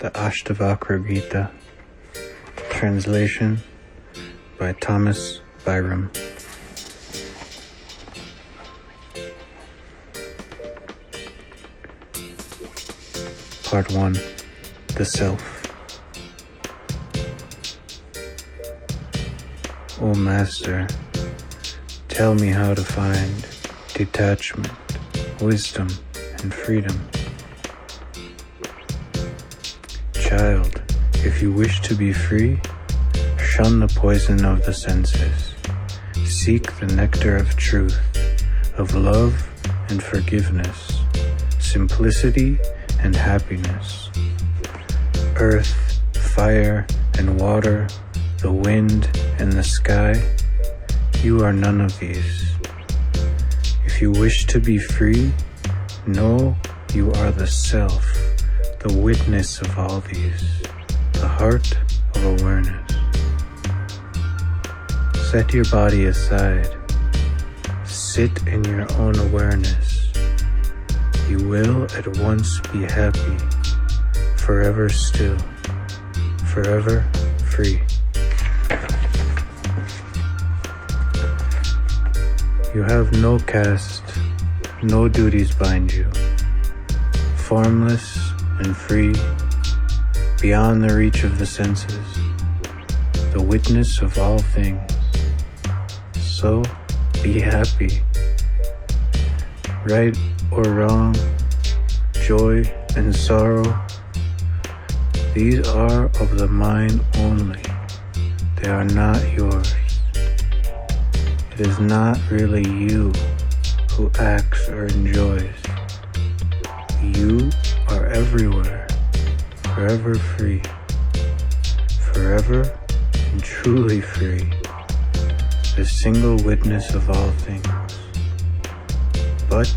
the Ashtavakra Gita. Translation by Thomas Byrom. Part 1 The Self. O Master, tell me how to find detachment, wisdom, and freedom. If you wish to be free, shun the poison of the senses. Seek the nectar of truth, of love and forgiveness, simplicity and happiness. Earth, fire, and water, the wind, and the sky, you are none of these. If you wish to be free, know you are the self, the witness of all these, the heart of awareness. Set your body aside. Sit in your own awareness you will at once be happy, forever still, forever free. You have no caste, no duties bind you, formless and free, beyond the reach of the senses, the witness of all things. So be happy. Right or wrong, joy and sorrow, these are of the mind only. They are not yours. It is not really you who acts or enjoys. You are everywhere, forever free, forever and truly free, the single witness of all things. But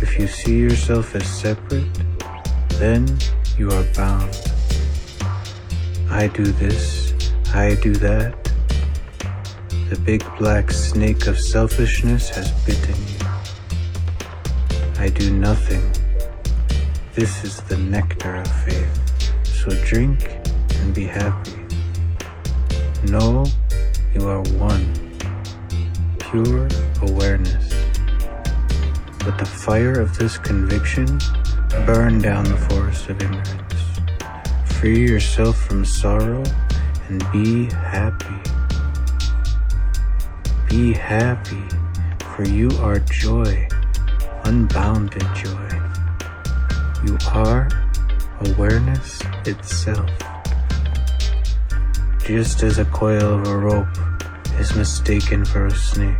if you see yourself as separate, then you are bound. I do this, I do that. The big black snake of selfishness has bitten you. I do nothing. This is the nectar of faith. So drink and be happy. Know you are one. Pure awareness. Let the fire of this conviction burn down the forest of ignorance. Free yourself from sorrow and be happy. Be happy, for you are joy, unbounded joy. You are awareness itself. Just as a coil of a rope is mistaken for a snake,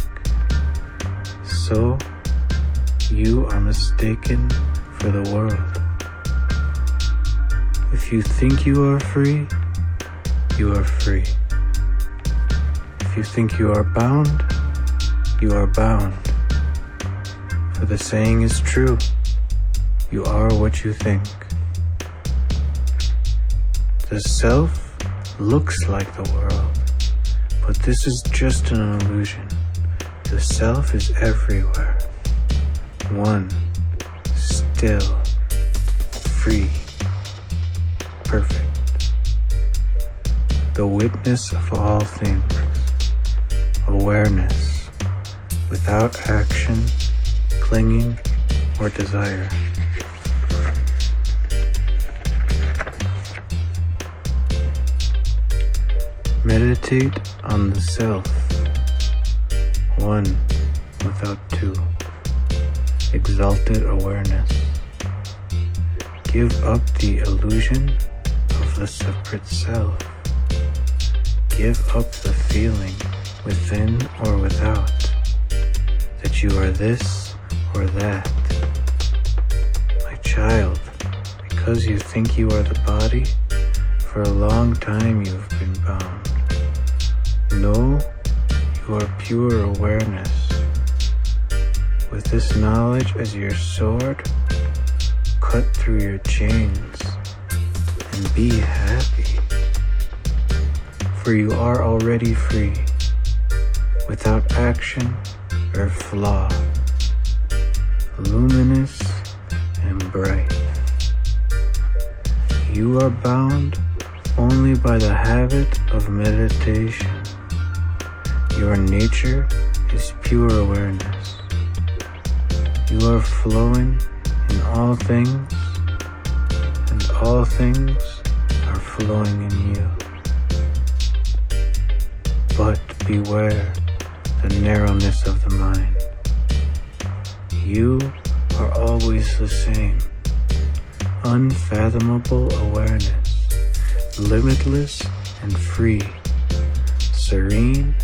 so you are mistaken for the world. If you think you are free, you are free. If you think you are bound, you are bound. For the saying is true, you are what you think. The self looks like the world, but this is just an illusion. The self is everywhere one, still, free, perfect. The witness of all things, awareness, without action, clinging, or desire. Meditate on the self, one without two exalted awareness. Give up the illusion of the separate self. Give up the feeling within or without that you are this or that. My child, because you think you are the body, for a long time you have been bound. Know you are pure awareness with this knowledge as your sword, cut through your chains and be happy. For you are already free, without action or flaw, luminous and bright. You are bound only by the habit of meditation. Your nature is pure awareness. You are flowing in all things, and all things are flowing in you. But beware the narrowness of the mind. You are always the same. Unfathomable awareness, limitless and free, serene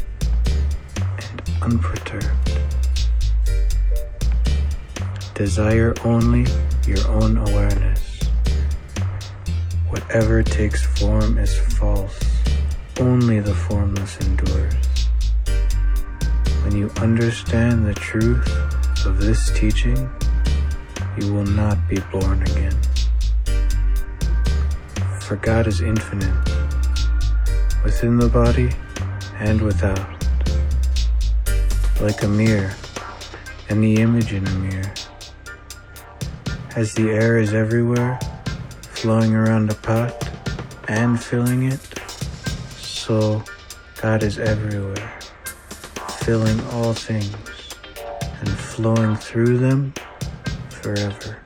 unperturbed. Desire only your own awareness. Whatever takes form is false. Only the formless endures. When you understand the truth of this teaching, you will not be born again. For God is infinite, within the body and without, like a mirror, and the image in a mirror. As the air is everywhere, flowing around a pot and filling it, so God is everywhere, filling all things and flowing through them forever.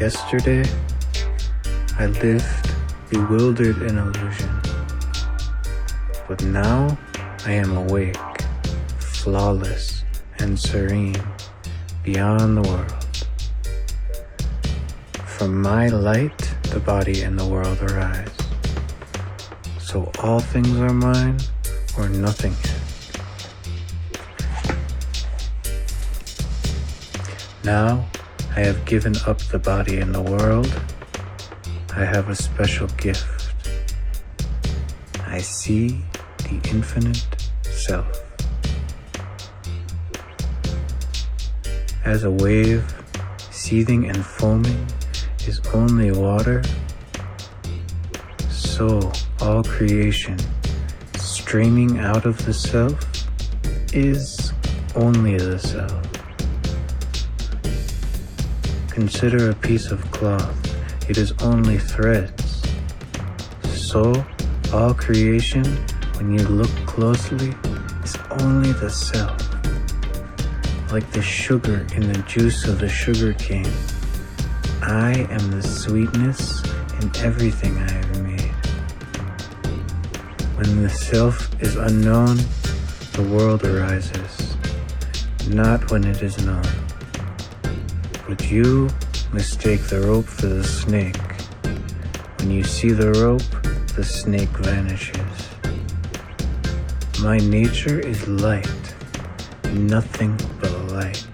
Yesterday, I lived bewildered in illusion. But now I am awake, flawless and serene beyond the world. From my light, the body and the world arise. So all things are mine or nothing. Now I have given up the body and the world. I have a special gift. I see the infinite self. As a wave, seething and foaming, is only water, so all creation, streaming out of the self, is only the self. Consider a piece of cloth, it is only threads. So, all creation, when you look closely, is only the self. Like the sugar in the juice of the sugar cane, I am the sweetness in everything I have made. When the self is unknown, the world arises, not when it is known. But you mistake the rope for the snake. When you see the rope, the snake vanishes. My nature is light, nothing but light.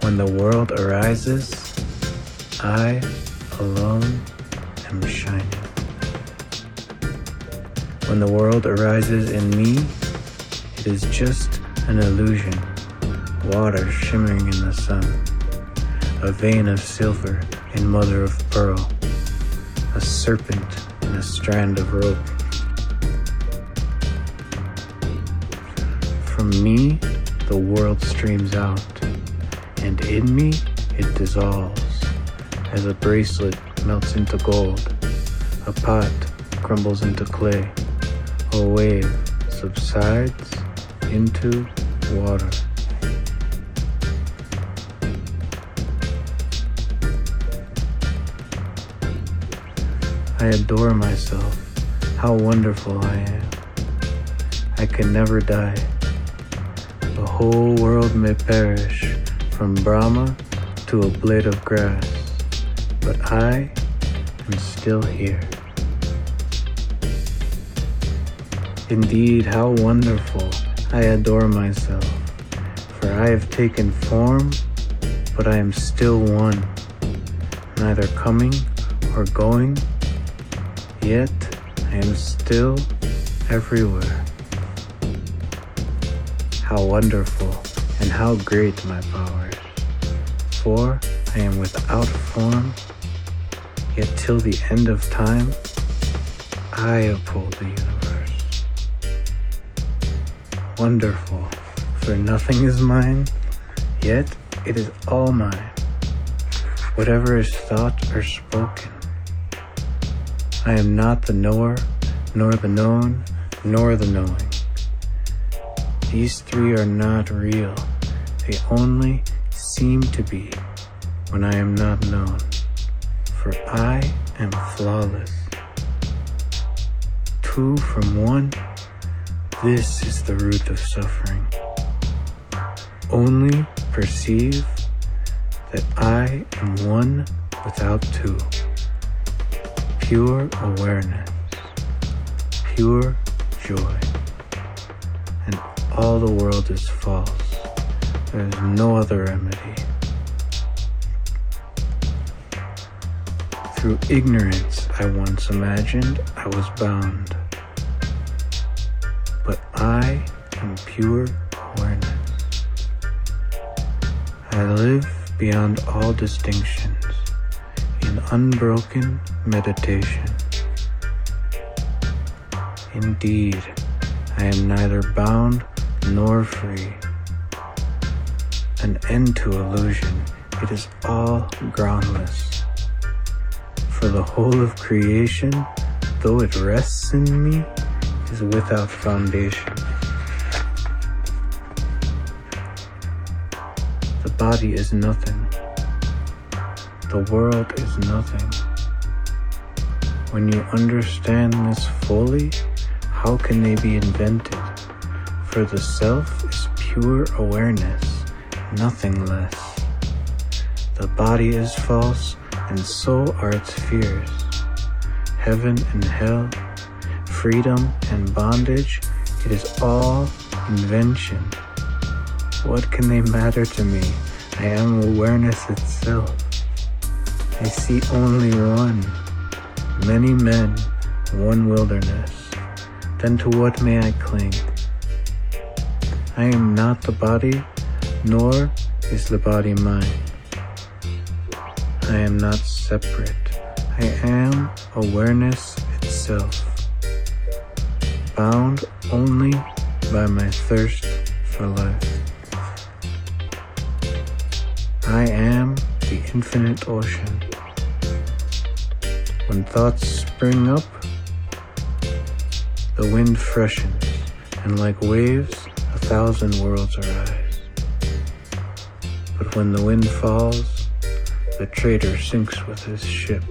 When the world arises, I alone am shining. When the world arises in me, it is just an illusion, water shimmering in the sun, a vein of silver and mother of pearl, a serpent in a strand of rope. From me, the world streams out, and in me it dissolves, as a bracelet melts into gold, a pot crumbles into clay, a wave subsides into water. I adore myself, how wonderful I am. I can never die. The whole world may perish, from Brahma to a blade of grass, but I am still here. Indeed, how wonderful I adore myself, for I have taken form, but I am still one, neither coming or going, yet I am still everywhere. How wonderful and how great my powers, for I I am without form, yet till the end of time, I uphold the universe. Wonderful, for nothing is mine, yet it is all mine. Whatever is thought or spoken. I am not the knower, nor the known, nor the knowing. These three are not real. They only seem to be when I am not known. For I am flawless. Two from one, this is the root of suffering. Only perceive that I am one without two. Pure awareness, pure joy, and all the world is false. There is no other remedy. Through ignorance, I once imagined I was bound. But I am pure awareness. I live beyond all distinctions in unbroken meditation. Indeed, I am neither bound nor free. An end to illusion, it is all groundless. For the whole of creation, though it rests in me, is without foundation. The body is nothing. The world is nothing. When you understand this fully, how can they be invented? For the self is pure awareness, nothing less. The body is false, and so are its fears. Heaven and hell, freedom and bondage, it is all invention. What can they matter to me? I am awareness itself. I see only one, many men, one wilderness. Then to what may I cling? I am not the body, nor is the body mine. I am not separate. I am awareness itself, bound only by my thirst for life. I am the infinite ocean. When thoughts spring up, the wind freshens, and like waves, a thousand worlds arise. But when the wind falls, the trader sinks with his ship.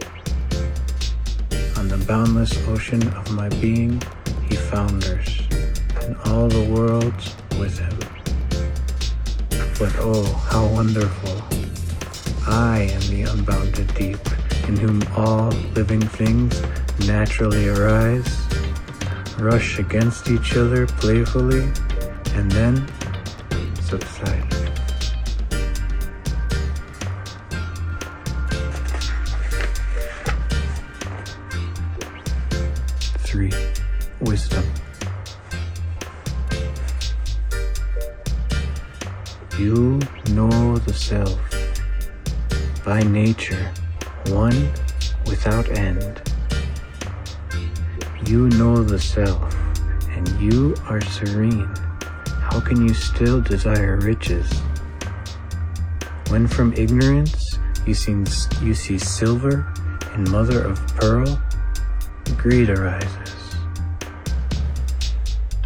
On the boundless ocean of my being, he founders, and all the worlds with him. But oh, how wonderful! I am the unbounded deep, in whom all living things naturally arise, rush against each other playfully, and then subside. Three, wisdom. You know the self, by nature, one without end. You know the self, and you are serene. How can you still desire riches? When from ignorance you see, you see silver and mother of pearl, greed arises.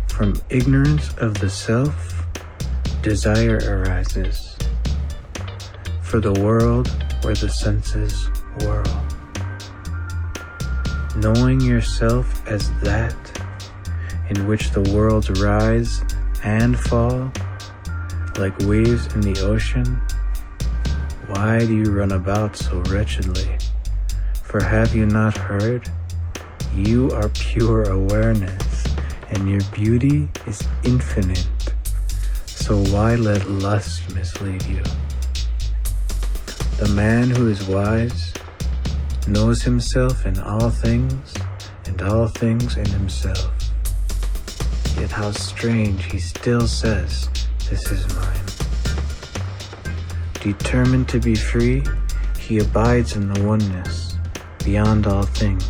From ignorance of the self, desire arises for the world where the senses whirl. Knowing yourself as that in which the worlds rise and fall like waves in the ocean, why do you run about so wretchedly? For have you not heard? You are pure awareness, and your beauty is infinite. So why let lust mislead you? The man who is wise knows himself in all things and all things in himself. Yet how strange he still says, This is mine. Determined to be free, He abides in the oneness, beyond all things.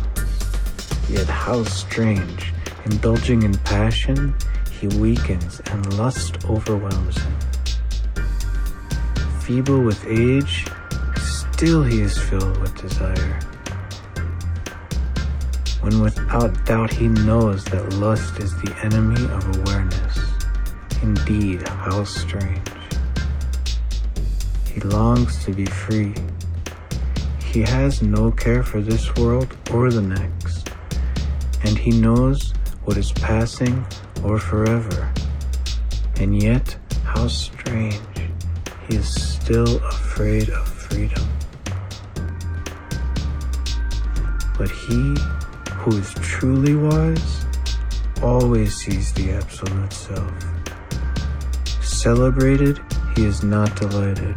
Yet how strange, indulging in passion, he weakens and lust overwhelms him. Feeble with age, still he is filled with desire. When without doubt he knows that lust is the enemy of awareness. Indeed, how strange. He longs to be free. He has no care for this world or the next, and he knows what is passing or forever. And yet, how strange, he is still afraid of freedom. But he who is truly wise always sees the absolute self. Celebrated, he is not delighted.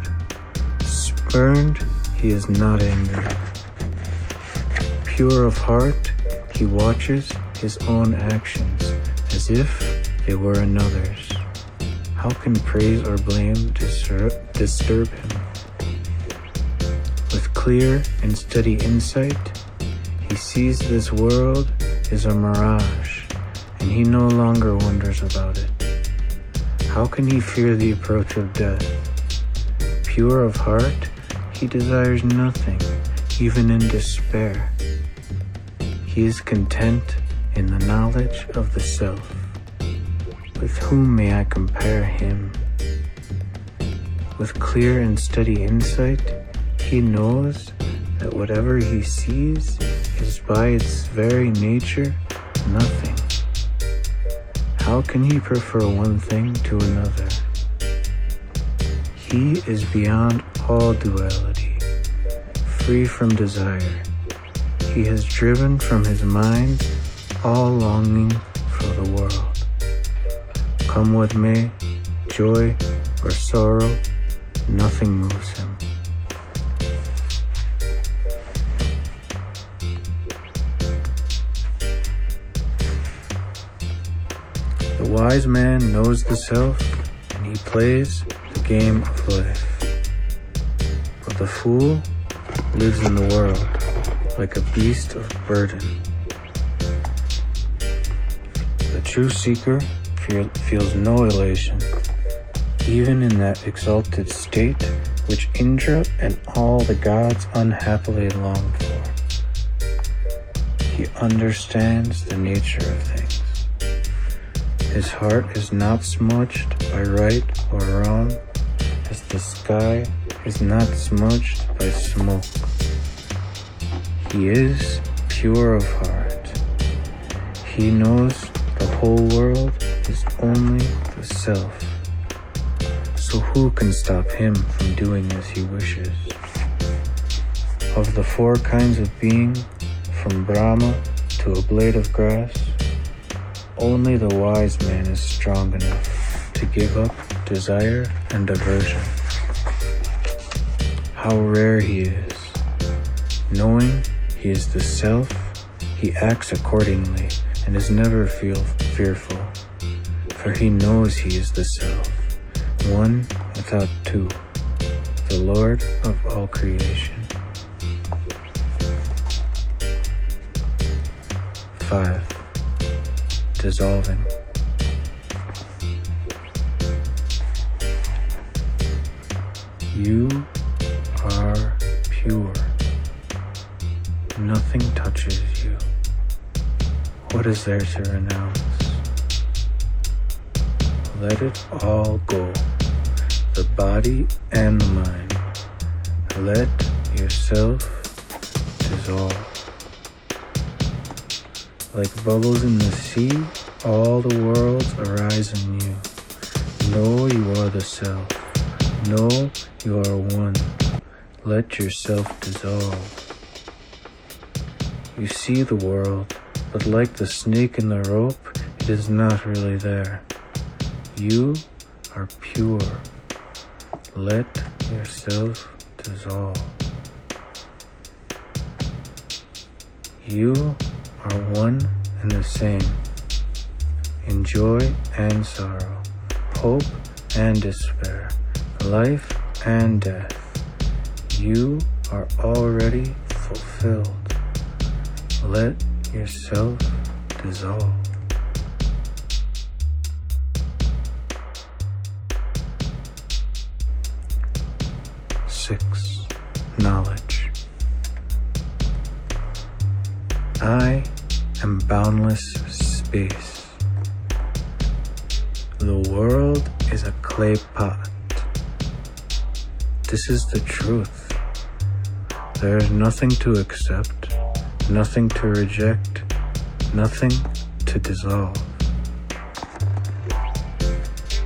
Spurned, he is not angry. Pure of heart, he watches his own actions as if they were another's. How can praise or blame disturb, disturb him? With clear and steady insight, he sees this world is a mirage, and he no longer wonders about it. How can he fear the approach of death? Pure of heart, he desires nothing, even in despair. He is content in the knowledge of the self. With whom may I compare him? With clear and steady insight, he knows that whatever he sees is by its very nature nothing. How can he prefer one thing to another? He is beyond all duality, free from desire. He has driven from his mind all longing for the world. Come what may, joy or sorrow, nothing moves him. Wise man knows the self and he plays the game of life. But the fool lives in the world like a beast of burden. The true seeker feel, feels no elation, even in that exalted state which Indra and all the gods unhappily long for. He understands the nature of things. His heart is not smudged by right or wrong, as the sky is not smudged by smoke. He is pure of heart. He knows the whole world is only the self. So who can stop him from doing as he wishes? Of the four kinds of being, from Brahma to a blade of grass, only the wise man is strong enough to give up desire and aversion. How rare he is. Knowing he is the self, he acts accordingly and is never feel fearful, for he knows he is the self, one without two, the Lord of all creation. 5. Dissolving. You are pure. Nothing touches you. What is there to renounce? Let it all go, the body and the mind. Let yourself dissolve. Like bubbles in the sea, all the worlds arise in you. Know you are the self. Know you are one. Let yourself dissolve. You see the world, but like the snake in the rope, it is not really there. You are pure. Let yourself dissolve. You are one and the same in joy and sorrow, hope and despair, life and death. You are already fulfilled. Let yourself dissolve. Six, knowledge. I am boundless space. The world is a clay pot. This is the truth. There is nothing to accept, nothing to reject, nothing to dissolve.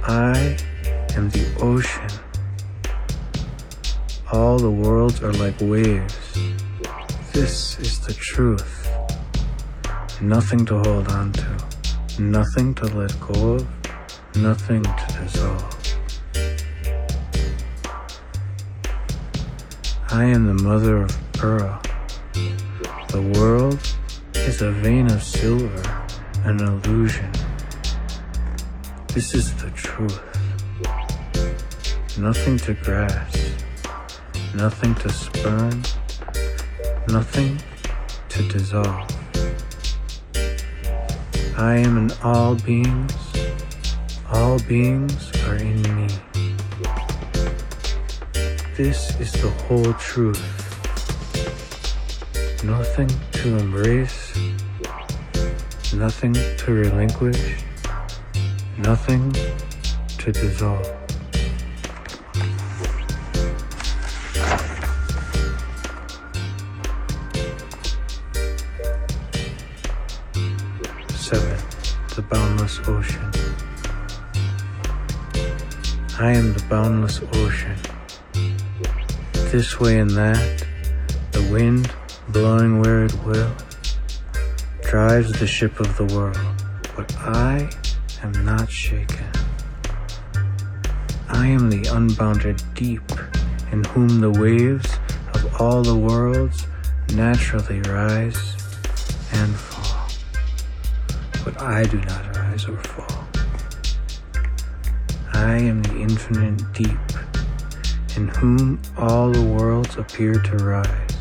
I am the ocean. All the worlds are like waves. This is the truth. Nothing to hold on to, nothing to let go of, nothing to dissolve. I am the mother of pearl. The world is a vein of silver, an illusion. This is the truth. Nothing to grasp, nothing to spurn, nothing to dissolve. I am in all beings, all beings are in me. This is the whole truth. Nothing to embrace, nothing to relinquish, nothing to dissolve. The boundless ocean. I am the boundless ocean. This way and that, the wind blowing where it will, drives the ship of the world, but I am not shaken. I am the unbounded deep, in whom the waves of all the worlds naturally rise and I do not rise or fall. I am the infinite deep, in whom all the worlds appear to rise,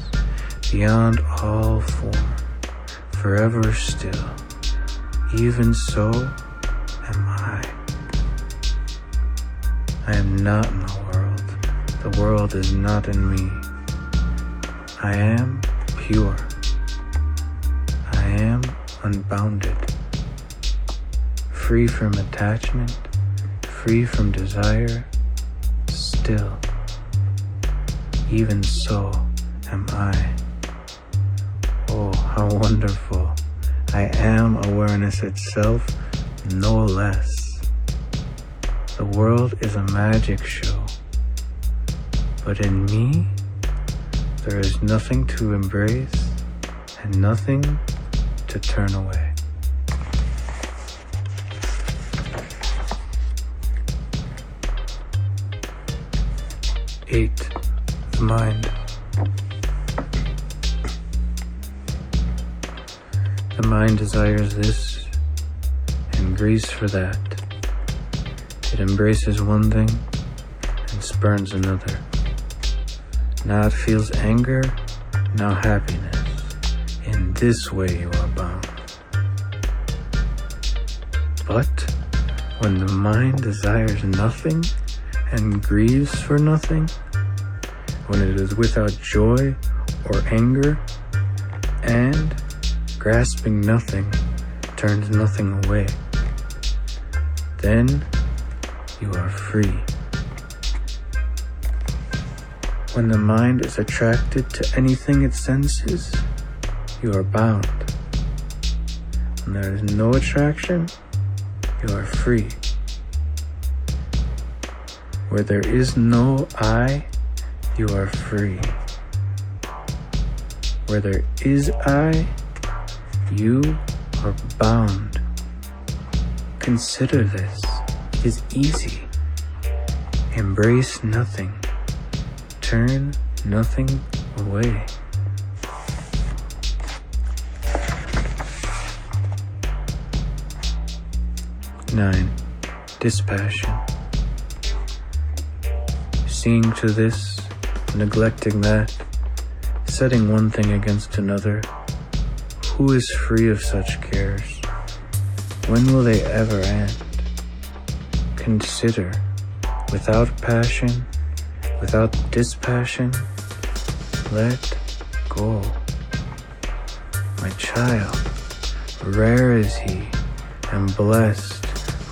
beyond all form, forever still. Even so am I. I am not in the world. The world is not in me. I am pure. I am unbounded. Free from attachment, free from desire, still. Even so am I. Oh, how wonderful. I am awareness itself, no less. The world is a magic show. But in me, there is nothing to embrace and nothing to turn away. Eight, the mind. The mind desires this and grieves for that. It embraces one thing and spurns another. Now it feels anger, now happiness. In this way you are bound. But when the mind desires nothing and grieves for nothing, when it is without joy or anger, and grasping nothing turns nothing away, then you are free. When the mind is attracted to anything it senses, you are bound. When there is no attraction, you are free. Where there is no I, you are free. Where there is I, you are bound. Consider this. It is easy. Embrace nothing. Turn nothing away. Nine, dispassion. Seeing to this, neglecting that, setting one thing against another. Who is free of such cares? When will they ever end? Consider, without passion, without dispassion, let go. My child, rare is he and blessed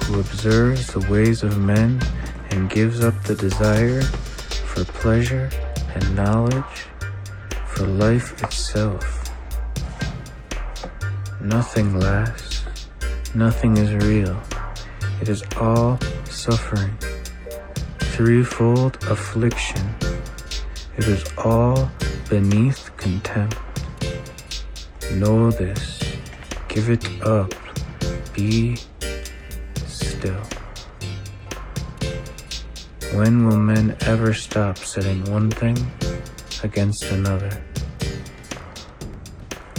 who observes the ways of men and gives up the desire for pleasure and knowledge for life itself. Nothing lasts, nothing is real. It is all suffering, threefold affliction. It is all beneath contempt. Know this, give it up, be still. When will men ever stop setting one thing against another?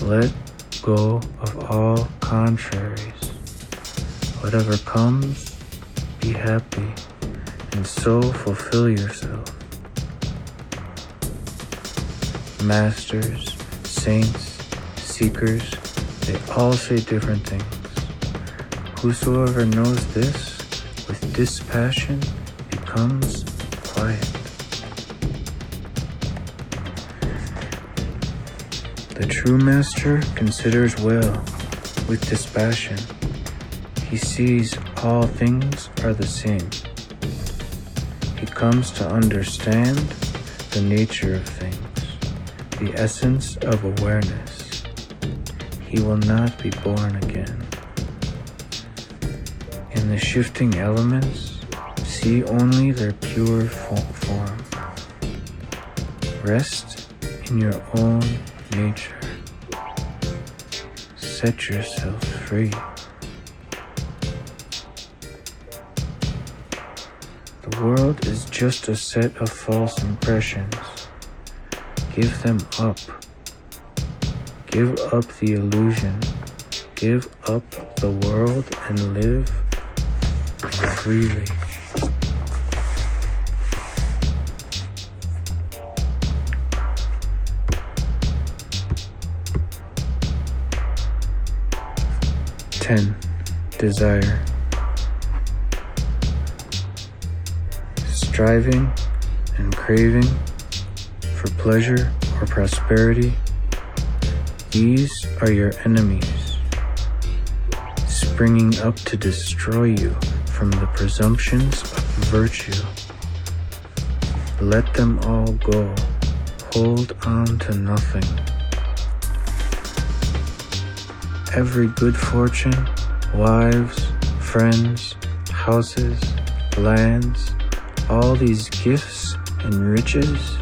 Let go of all contraries. Whatever comes, be happy, and so fulfill yourself. Masters, saints, seekers, they all say different things. Whosoever knows this with dispassion becomes quiet. The true master considers well with dispassion. He sees all things are the same. He comes to understand the nature of things, the essence of awareness. He will not be born again. In the shifting elements, see only their pure form. Rest in your own nature. Set yourself free. The world is just a set of false impressions. Give them up. Give up the illusion. Give up the world and live freely. Ten. Desire. Striving and craving for pleasure or prosperity, these are your enemies, springing up to destroy you from the presumptions of virtue. Let them all go. Hold on to nothing. Every good fortune, wives, friends, houses, lands, all these gifts and riches,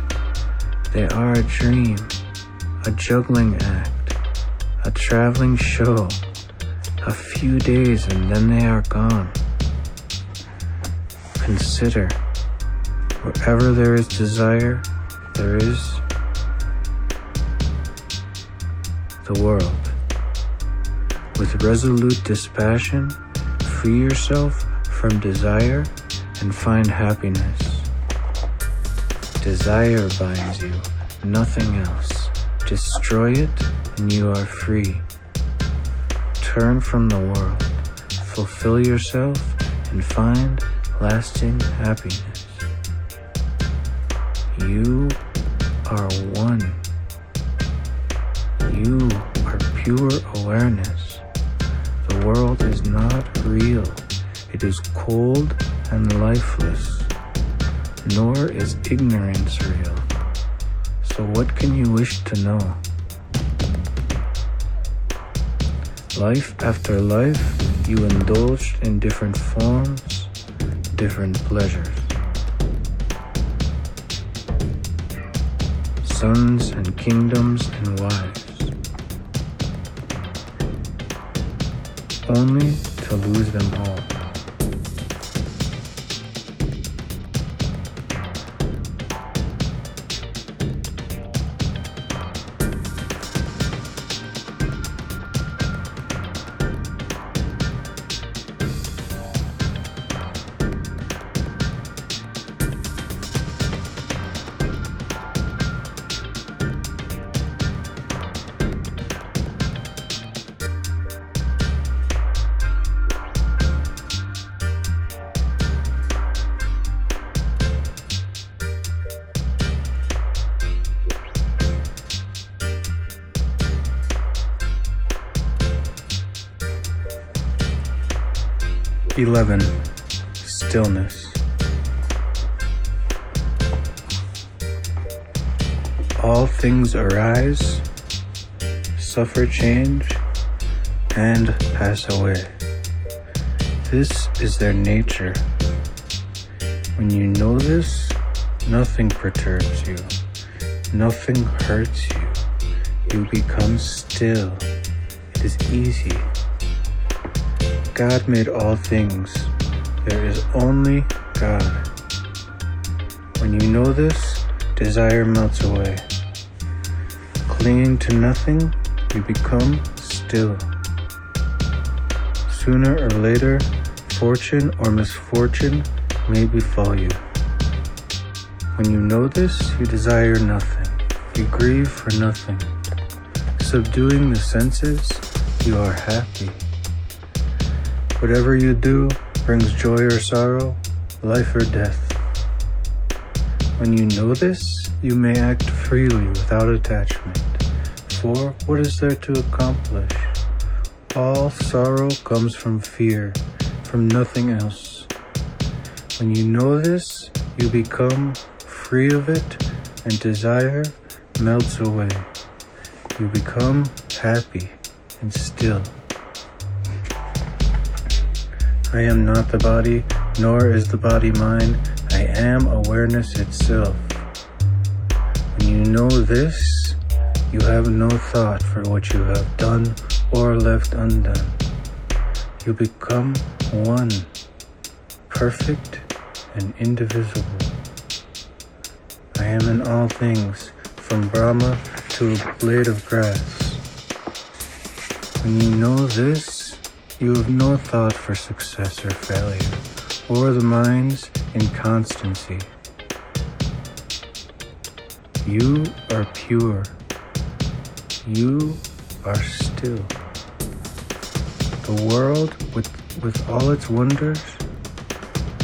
they are a dream, a juggling act, a traveling show, a few days and then they are gone. Consider, wherever there is desire, there is the world. With resolute dispassion, free yourself from desire and find happiness. Desire binds you, nothing else. Destroy it and you are free. Turn from the world, fulfill yourself, and find lasting happiness. You are one. You are pure awareness. World is not real. It is cold and lifeless, nor is ignorance real. So what can you wish to know? Life after life, you indulged in different forms, different pleasures. Sons and kingdoms and wives. Only to lose them all. 11. Stillness. All things arise, suffer change, and pass away. This is their nature. When you know this, nothing perturbs you, nothing hurts you. You become still. It is easy. God made all things. There is only God. When you know this, desire melts away. Clinging to nothing, you become still. Sooner or later, fortune or misfortune may befall you. When you know this, you desire nothing. You grieve for nothing. Subduing the senses, you are happy. Whatever you do brings joy or sorrow, life or death. When you know this, you may act freely without attachment. For what is there to accomplish? All sorrow comes from fear, from nothing else. When you know this, you become free of it, and desire melts away. You become happy and still. I am not the body, nor is the body mine. I am awareness itself. When you know this, you have no thought for what you have done or left undone. You become one, perfect and indivisible. I am in all things, from Brahma to a blade of grass. When you know this, you have no thought for success or failure, or the mind's inconstancy. You are pure. You are still. The world, with, with all its wonders,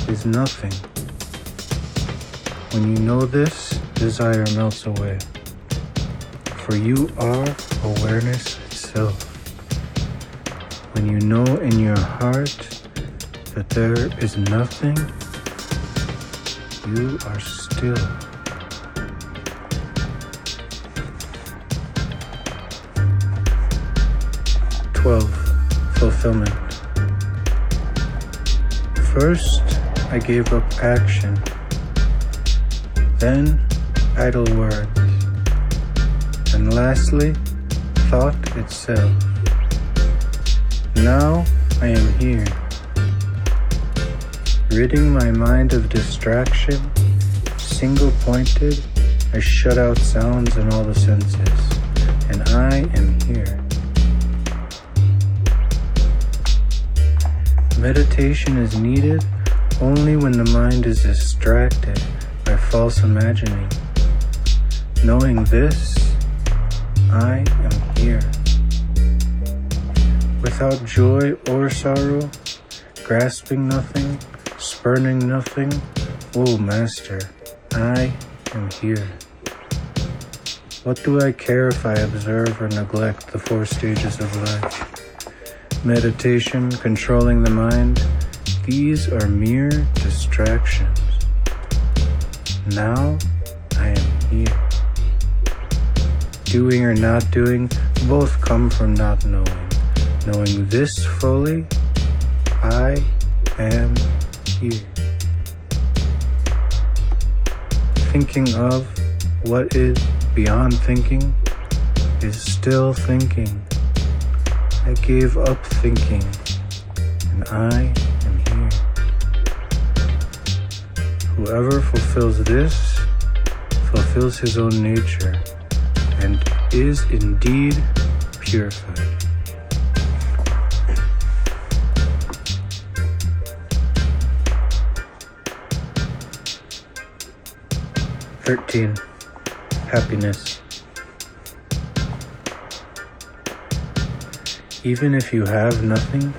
is nothing. When you know this, desire melts away. For you are awareness itself when you know in your heart that there is nothing, you are still. Twelve, fulfillment. First, I gave up action, then idle words, and lastly, thought itself. Now I am here, ridding my mind of distraction, single pointed, I shut out sounds and all the senses, and I am here. Meditation is needed only when the mind is distracted by false imagining. Knowing this, I am here without joy or sorrow, grasping nothing, spurning nothing. O Master, I am here. What do I care if I observe or neglect the four stages of life? Meditation, controlling the mind, these are mere distractions. Now I am here. Doing or not doing both come from not knowing. Knowing this fully, I am here. Thinking of what is beyond thinking is still thinking. I gave up thinking, and I am here. Whoever fulfills this fulfills his own nature and is indeed purified. 13. Happiness. Even if you have nothing,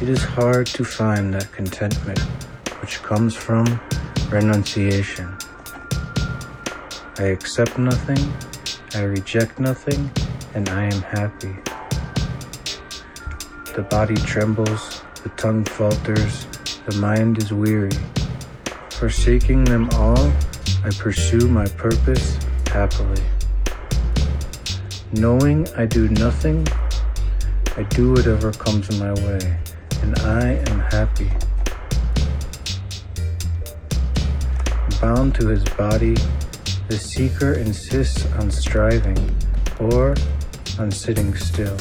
it is hard to find that contentment which comes from renunciation. I accept nothing, I reject nothing, and I am happy. The body trembles, the tongue falters, the mind is weary. Forsaking them all, I pursue my purpose happily. Knowing I do nothing, I do whatever comes in my way, and I am happy. Bound to his body, the seeker insists on striving or on sitting still.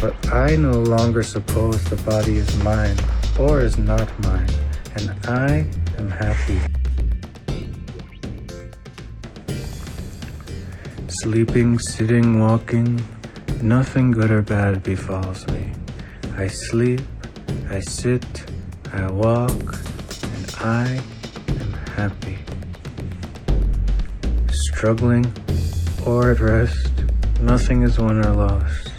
But I no longer suppose the body is mine or is not mine, and I am happy. Sleeping, sitting, walking, nothing good or bad befalls me. I sleep, I sit, I walk, and I am happy. Struggling or at rest, nothing is won or lost.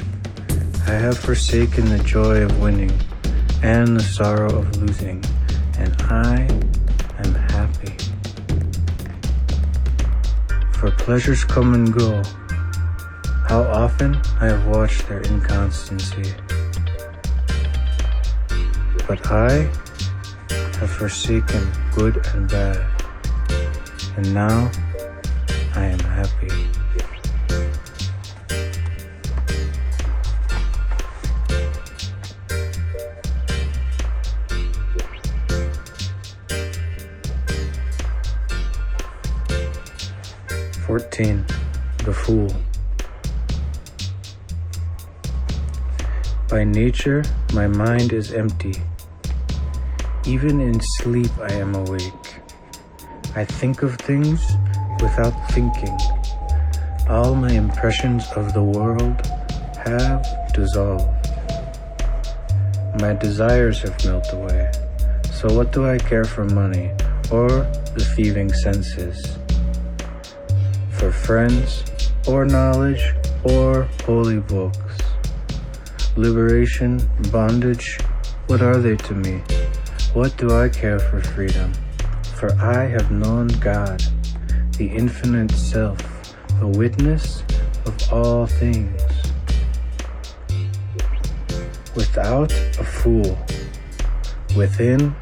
I have forsaken the joy of winning and the sorrow of losing, and I For pleasures come and go. How often I have watched their inconstancy. But I have forsaken good and bad, and now I am happy. Nature, my mind is empty. Even in sleep, I am awake. I think of things without thinking. All my impressions of the world have dissolved. My desires have melted away. So, what do I care for money or the thieving senses? for friends or knowledge or holy books. Liberation, bondage, what are they to me? What do I care for freedom? For I have known God, the infinite self, the witness of all things. Without a fool, within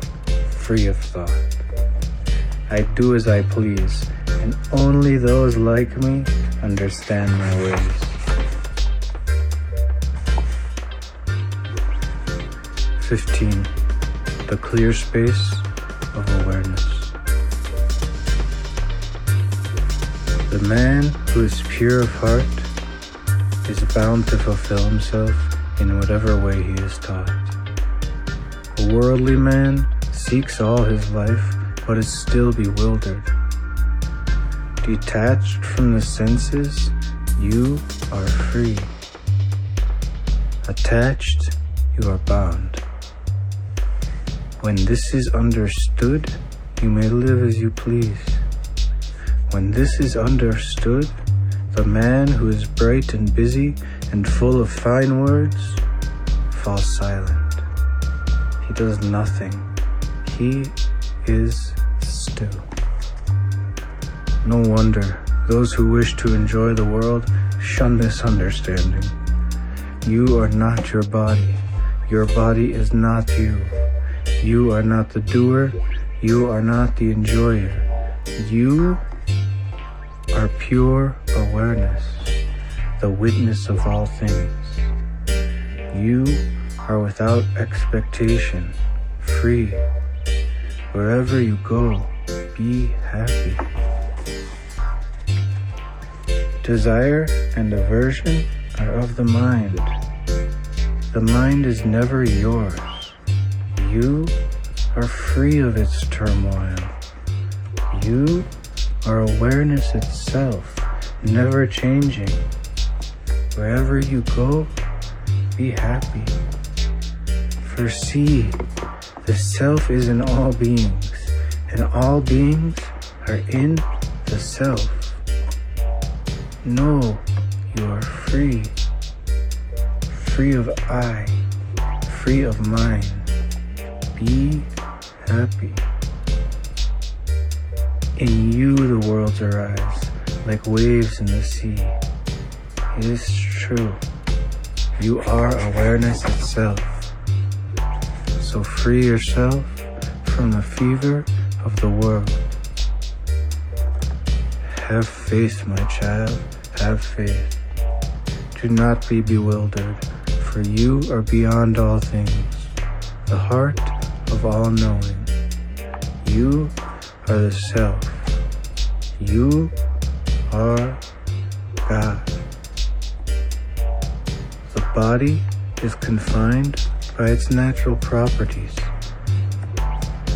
free of thought. I do as I please and only those like me understand my ways. Fifteen, the clear space of awareness. The man who is pure of heart is bound to fulfill himself in whatever way he is taught. A worldly man seeks all his life but is still bewildered. Detached from the senses, you are free. Attached, you are bound. When this is understood, you may live as you please. When this is understood, the man who is bright and busy and full of fine words falls silent. He does nothing. He is still. No wonder those who wish to enjoy the world shun this understanding. You are not your body. Your body is not you. You are not the doer. You are not the enjoyer. You are pure awareness, the witness of all things. You are without expectation, free. Wherever you go, be happy. Desire and aversion are of the mind. The mind is never yours. You are free of its turmoil. You are awareness itself, never changing. Wherever you go, be happy. For see, the self is in all beings, and all beings are in the self. Know you are free, free of I, free of mind. Be happy. In you the worlds arise, like waves in the sea. It is true. You are awareness itself. So free yourself from the fever of the world. Have faith, my child, have faith. Do not be bewildered, for you are beyond all things, the heart of all knowing. You are the self. You are God. The body is confined by its natural properties.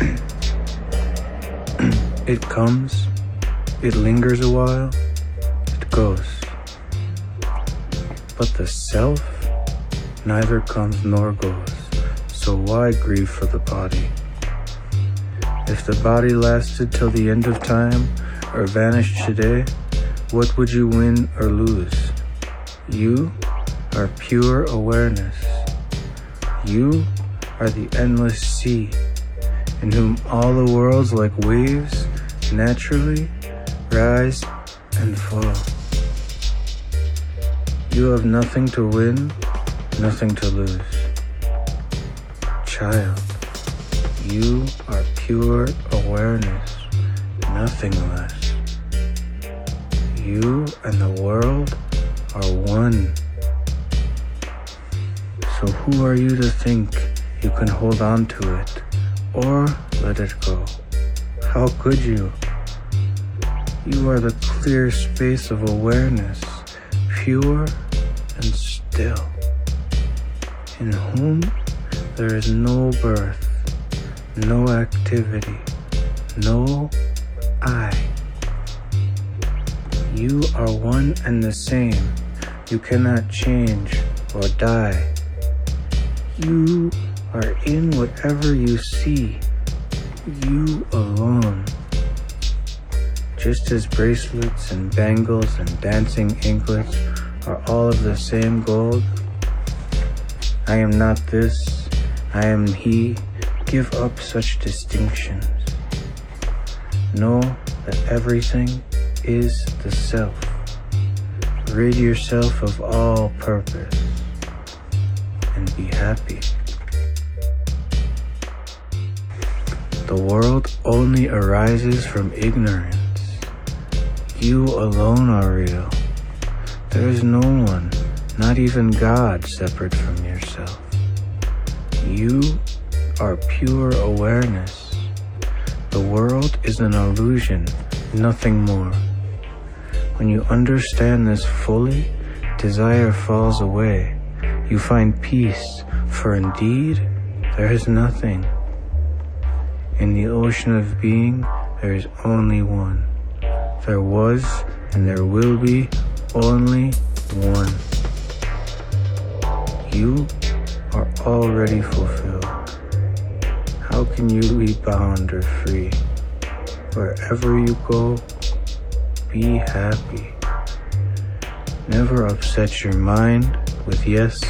it comes, it lingers a while, it goes. But the self neither comes nor goes, so why grieve for the body? If the body lasted till the end of time, or vanished today, what would you win or lose? You are pure awareness. You are the endless sea, in whom all the worlds like waves naturally rise and fall. You have nothing to win, nothing to lose. Child, you are pure awareness, nothing less. You and the world are one. So who are you to think you can hold on to it or let it go? How could you? You are the clear space of awareness, pure and still, in whom there is no birth, no activity, no I. You are one and the same. You cannot change or die. You are in whatever you see. You alone. Just as bracelets and bangles and dancing anklets are all of the same gold. I am not this, I am he. Give up such distinctions. Know that everything is the self. Rid yourself of all purpose and be happy. The world only arises from ignorance. You alone are real. There is no one, not even God, separate from yourself. You are pure awareness. The world is an illusion, nothing more. When you understand this fully, desire falls away you find peace, for indeed there is nothing. In the ocean of being, there is only one. There was and there will be only one. You are already fulfilled. How can you be bound or free? Wherever you go, be happy. Never upset your mind with yes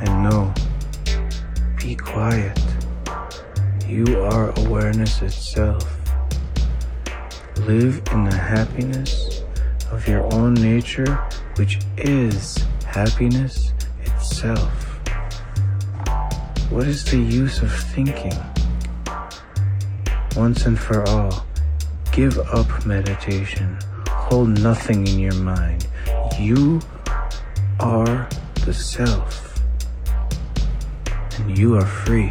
and no. Be quiet. You are awareness itself. Live in the happiness of your own nature, which is happiness itself. What is the use of thinking? Once and for all, give up meditation. Hold nothing in your mind. You are the self, and you are free.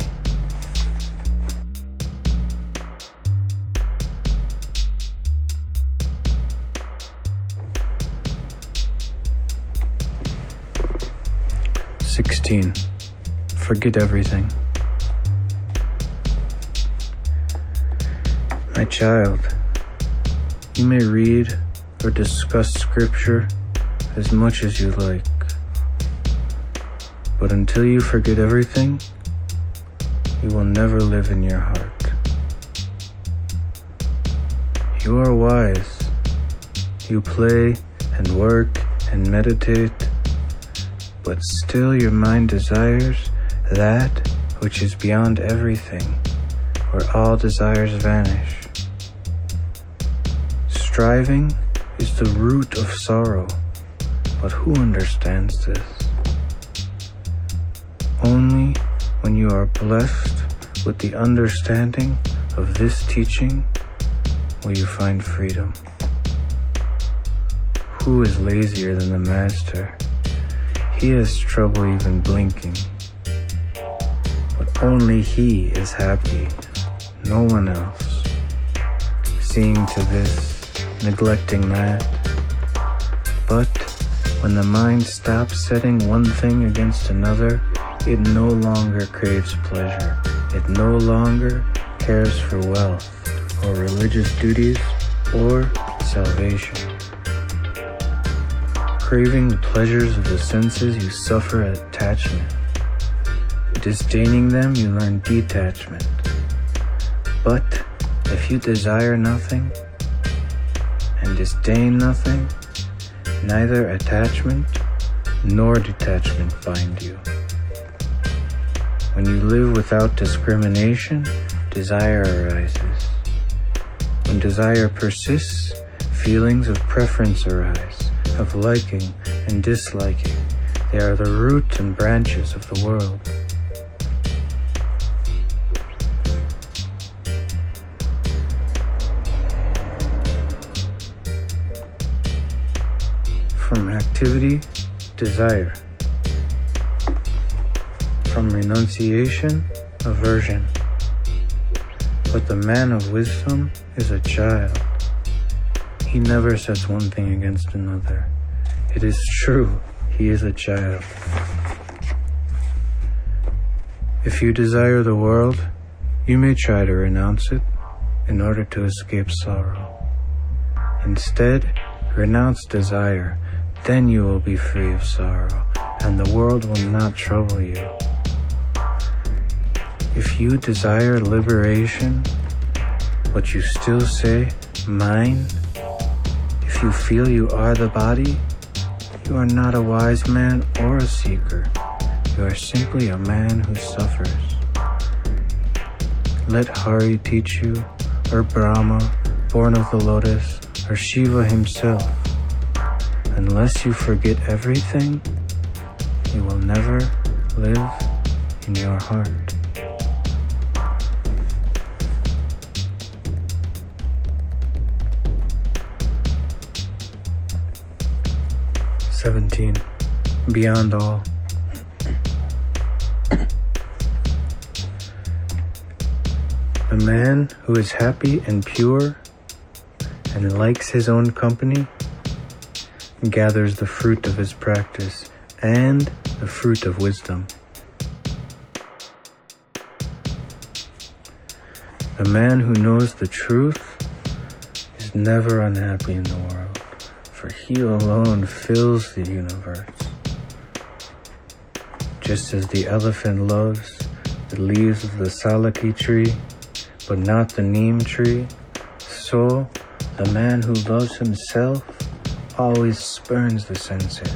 Sixteen. Forget everything. My child, you may read or discuss scripture as much as you like. But until you forget everything, you will never live in your heart. You are wise. You play and work and meditate, but still your mind desires that which is beyond everything, where all desires vanish. Striving is the root of sorrow, but who understands this? Only When you are blessed with the understanding of this teaching, will you find freedom. Who is lazier than the Master? He has trouble even blinking. Only he is happy, no one else. Seeing to this, neglecting that. But when the mind stops setting one thing against another, it no longer craves pleasure. It no longer cares for wealth or religious duties or salvation. Craving the pleasures of the senses, you suffer attachment. Disdaining them, you learn detachment. But if you desire nothing and disdain nothing, neither attachment nor detachment bind you. When you live without discrimination, desire arises. When desire persists, feelings of preference arise, of liking and disliking. They are the root and branches of the world. From activity, desire from renunciation, aversion. But the man of wisdom is a child. He never sets one thing against another. It is true, he is a child. If you desire the world, you may try to renounce it in order to escape sorrow. Instead, renounce desire, then you will be free of sorrow, and the world will not trouble you. If you desire liberation, but you still say, mine, if you feel you are the body, you are not a wise man or a seeker. You are simply a man who suffers. Let Hari teach you, or Brahma, born of the lotus, or Shiva himself. Unless you forget everything, you will never live in your heart. 17. Beyond all. A man who is happy and pure and likes his own company gathers the fruit of his practice and the fruit of wisdom. A man who knows the truth is never unhappy in the world for he alone fills the universe. Just as the elephant loves the leaves of the salaki tree, but not the neem tree, so the man who loves himself always spurns the senses.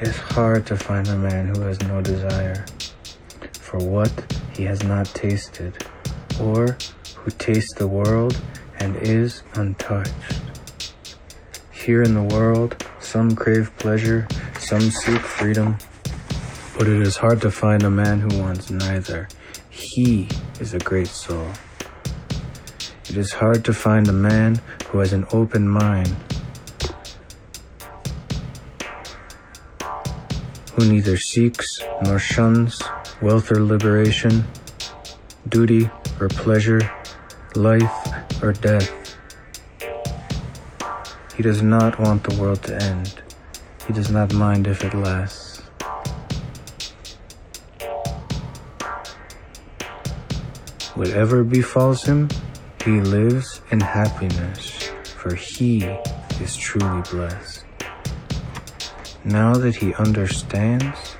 It's hard to find a man who has no desire for what he has not tasted, or who tastes the world and is untouched. Here in the world, some crave pleasure, some seek freedom, but it is hard to find a man who wants neither. He is a great soul. It is hard to find a man who has an open mind, who neither seeks nor shuns wealth or liberation, duty or pleasure, life or death. He does not want the world to end. He does not mind if it lasts. Whatever befalls him, he lives in happiness, for he is truly blessed. Now that he understands,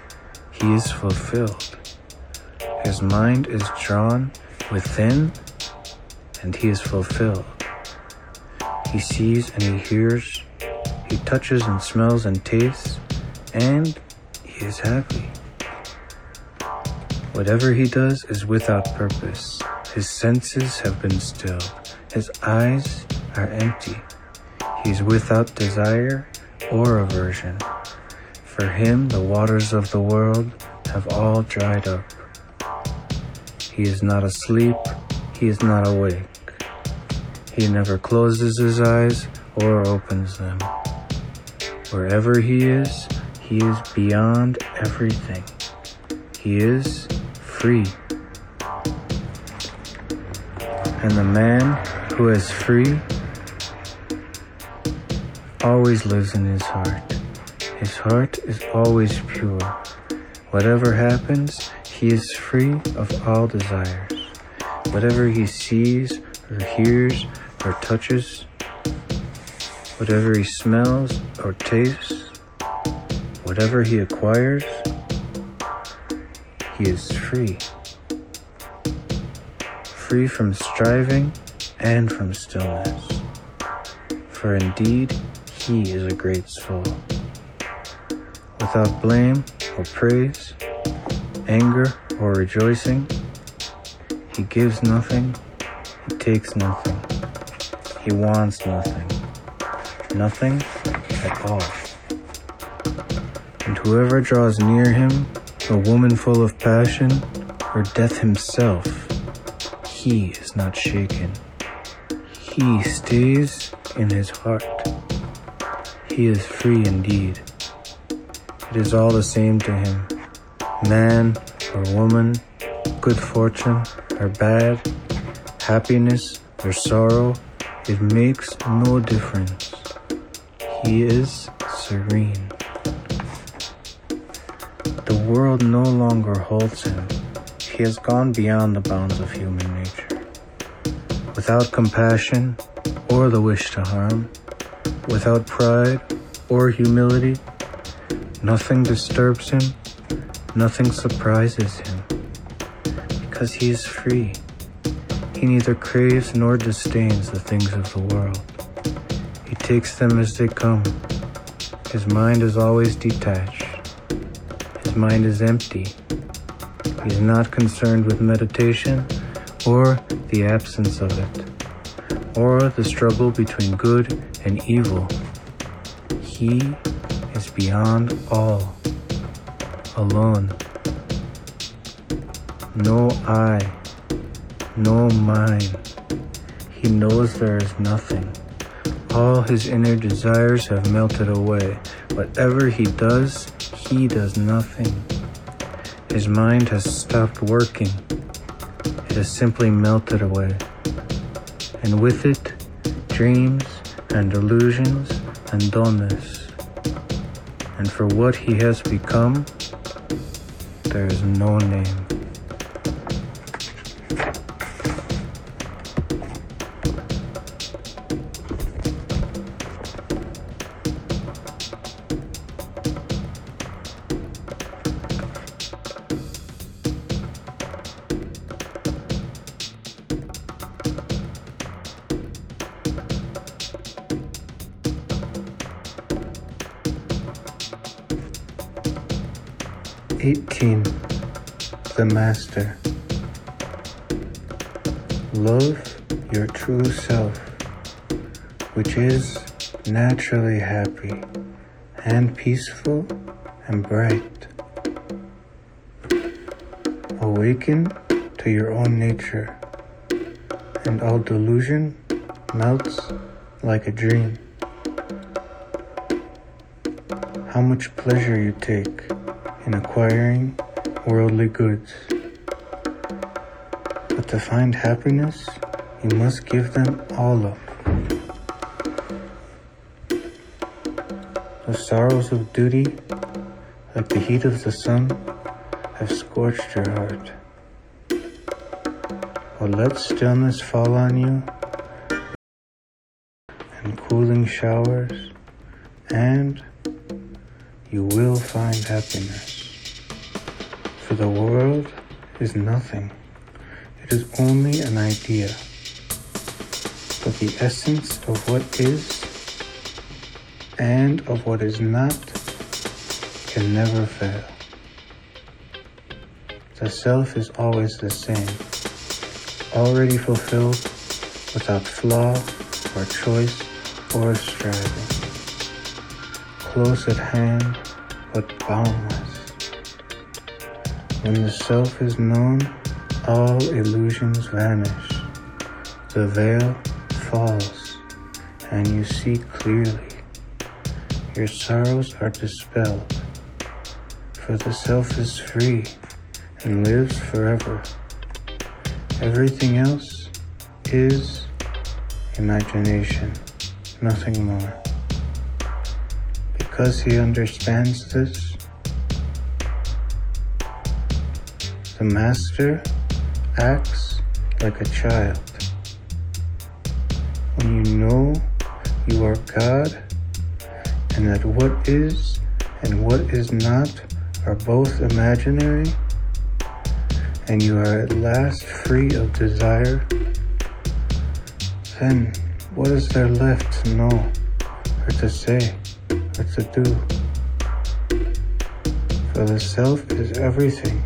he is fulfilled. His mind is drawn within, and he is fulfilled. He sees and he hears. He touches and smells and tastes. And he is happy. Whatever he does is without purpose. His senses have been stilled. His eyes are empty. He is without desire or aversion. For him, the waters of the world have all dried up. He is not asleep, he is not awake. He never closes his eyes or opens them. Wherever he is, he is beyond everything. He is free. And the man who is free always lives in his heart. His heart is always pure. Whatever happens, he is free of all desires. Whatever he sees or hears or touches, whatever he smells or tastes, whatever he acquires, he is free. Free from striving and from stillness. For indeed, he is a great soul. Without blame or praise, anger or rejoicing, he gives nothing, he takes nothing, he wants nothing, nothing at all. And whoever draws near him, a woman full of passion, or death himself, he is not shaken. He stays in his heart. He is free indeed. It is all the same to him. Man or woman, good fortune or bad, happiness or sorrow, it makes no difference. He is serene. The world no longer holds him. He has gone beyond the bounds of human nature. Without compassion or the wish to harm, without pride or humility, nothing disturbs him, nothing surprises him, because he is free. He neither craves nor disdains the things of the world. He takes them as they come. His mind is always detached. His mind is empty. He is not concerned with meditation or the absence of it, or the struggle between good and evil. He is beyond all, alone. No I, no mine. He knows there is nothing. All his inner desires have melted away. Whatever he does, he does nothing. His mind has stopped working. It has simply melted away. And with it, dreams and illusions and dullness. And for what he has become, there is no name. Master. Love your true self, which is naturally happy and peaceful and bright. Awaken to your own nature, and all delusion melts like a dream. How much pleasure you take in acquiring worldly goods. But to find happiness, you must give them all up. The sorrows of duty, like the heat of the sun, have scorched your heart. But let stillness fall on you and cooling showers, and you will find happiness. For the world is nothing, it is only an idea. But the essence of what is and of what is not can never fail. The self is always the same, already fulfilled without flaw or choice or striving, close at hand but boundless When the self is known, all illusions vanish. The veil falls, and you see clearly. Your sorrows are dispelled, for the self is free and lives forever. Everything else is imagination, nothing more. Because he understands this, the master acts like a child. When you know you are God and that what is and what is not are both imaginary, and you are at last free of desire, then what is there left to know, or to say, or to do? For the self is everything.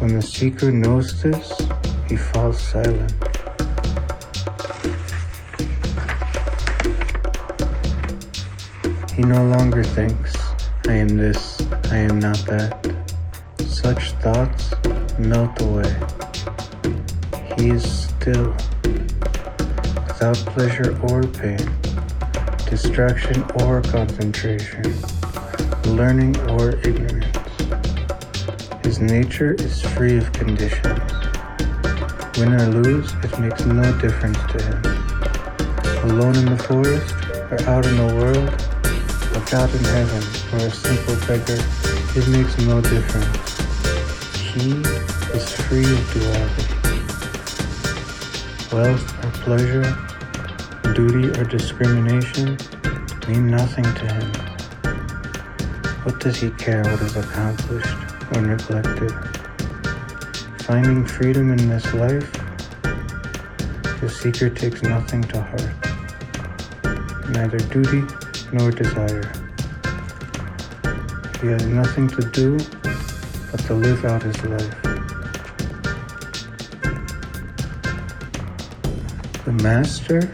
When the seeker knows this, he falls silent. He no longer thinks, I am this, I am not that such thoughts melt away. He is still, without pleasure or pain, distraction or concentration, learning or ignorance. Nature is free of conditions. Win or lose, it makes no difference to him. Alone in the forest, or out in the world, or God in heaven, or a simple beggar, it makes no difference. He is free of duality. Wealth or pleasure, duty or discrimination mean nothing to him. What does he care what is accomplished or neglected? Finding freedom in this life, the seeker takes nothing to heart, neither duty nor desire. He has nothing to do but to live out his life. The master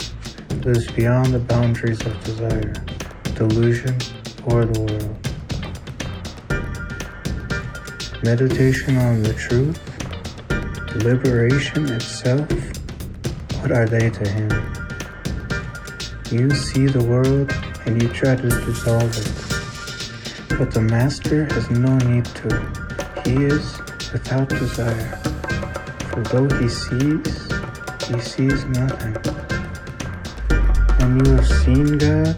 lives beyond the boundaries of desire, delusion, or the world. Meditation on the truth, liberation itself, what are they to him? You see the world and you try to dissolve it, but the master has no need to. He is without desire, for though he sees, he sees nothing. When you have seen God,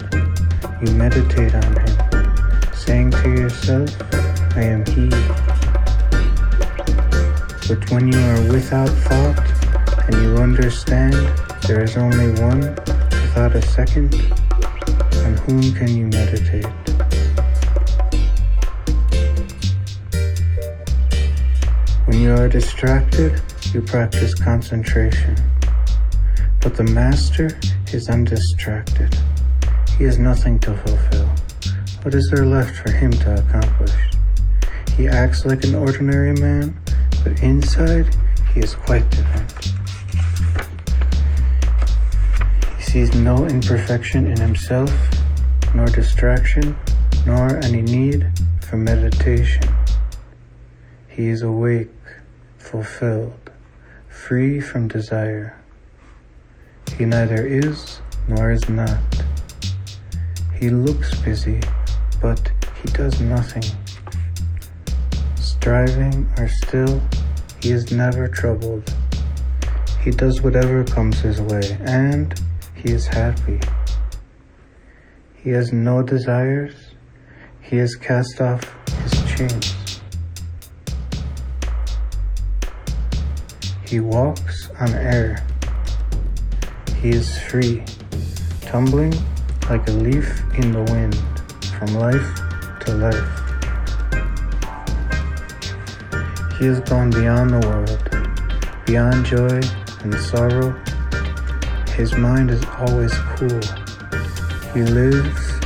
you meditate on him, saying to yourself, I am he. But when you are without thought and you understand there is only one without a second, on whom can you meditate? When you are distracted, you practice concentration. But the master is undistracted. He has nothing to fulfill. What is there left for him to accomplish? He acts like an ordinary man, but inside he is quite different. He sees no imperfection in himself, nor distraction, nor any need for meditation. He is awake fulfilled, free from desire. He neither is nor is not. He looks busy, but he does nothing. Striving or still, he is never troubled. He does whatever comes his way, and he is happy. He has no desires. He has cast off his chains. He walks on air. He is free, tumbling like a leaf in the wind, from life to life. He has gone beyond the world, beyond joy and sorrow. His mind is always cool. He lives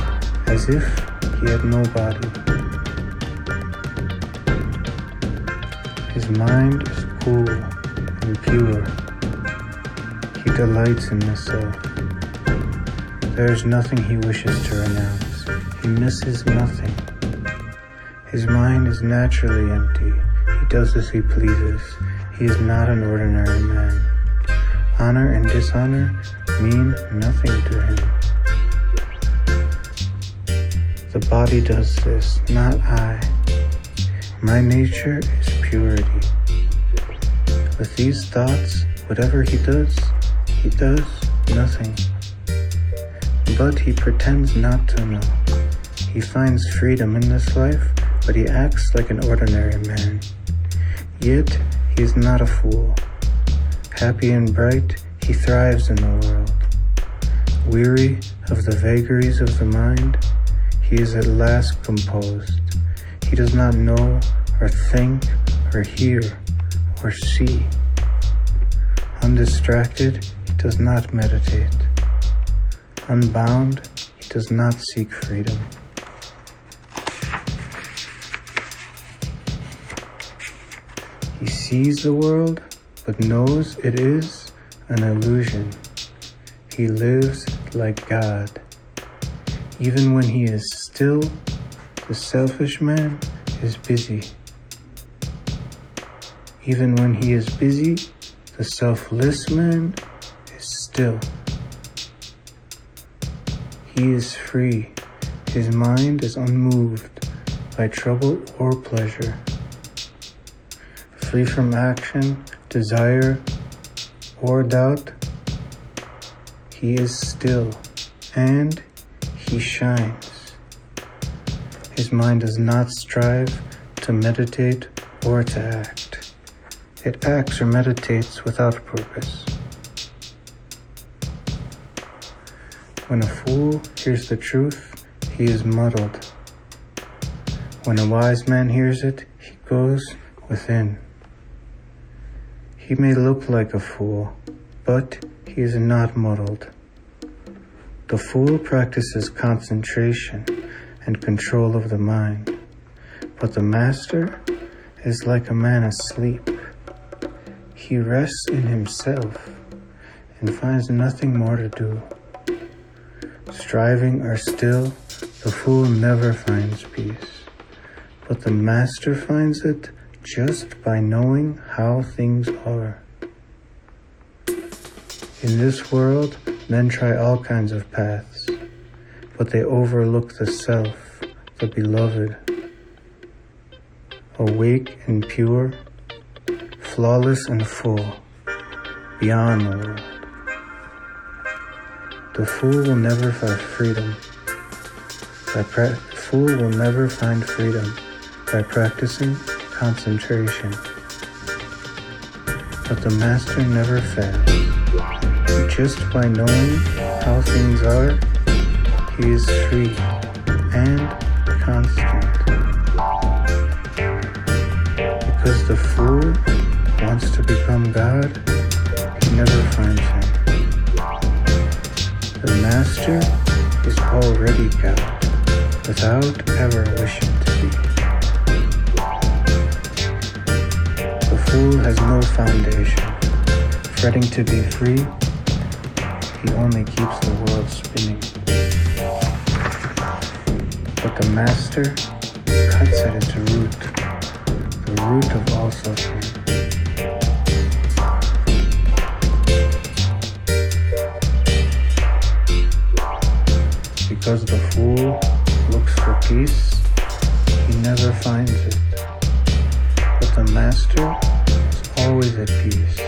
as if he had no body. His mind is cool and pure. He delights in the self. There is nothing he wishes to renounce. He misses nothing. His mind is naturally empty. Does as he pleases. He is not an ordinary man. Honor and dishonor mean nothing to him. The body does this, not I. My nature is purity. With these thoughts, whatever he does, he does nothing. But he pretends not to know. He finds freedom in this life, but he acts like an ordinary man. Yet he is not a fool. Happy and bright, he thrives in the world. Weary of the vagaries of the mind, he is at last composed. He does not know or think or hear or see. Undistracted, he does not meditate. Unbound, he does not seek freedom. He sees the world, but knows it is an illusion. He lives like God. Even when he is still, the selfish man is busy. Even when he is busy, the selfless man is still. He is free. His mind is unmoved by trouble or pleasure. Free from action, desire, or doubt, he is still and he shines. His mind does not strive to meditate or to act. It acts or meditates without purpose. When a fool hears the truth, he is muddled. When a wise man hears it, he goes within. He may look like a fool, but he is not muddled. The fool practices concentration and control of the mind, but the master is like a man asleep. He rests in himself and finds nothing more to do. Striving or still, the fool never finds peace, but the master finds it just by knowing how things are. In this world, Men try all kinds of paths, but they overlook the self, the beloved. Awake and pure, flawless and full, beyond the world. The fool will never find freedom. By pra- the fool will never find freedom by practicing concentration. But the master never fails. Just by knowing how things are, he is free and constant. Because the fool wants to become God, he never finds him. The master is already God without ever wishing fool has no foundation, fretting to be free he only keeps the world spinning. But the master cuts at its root, the root of all suffering. Because the fool looks for peace, he never finds it. But the master always at peace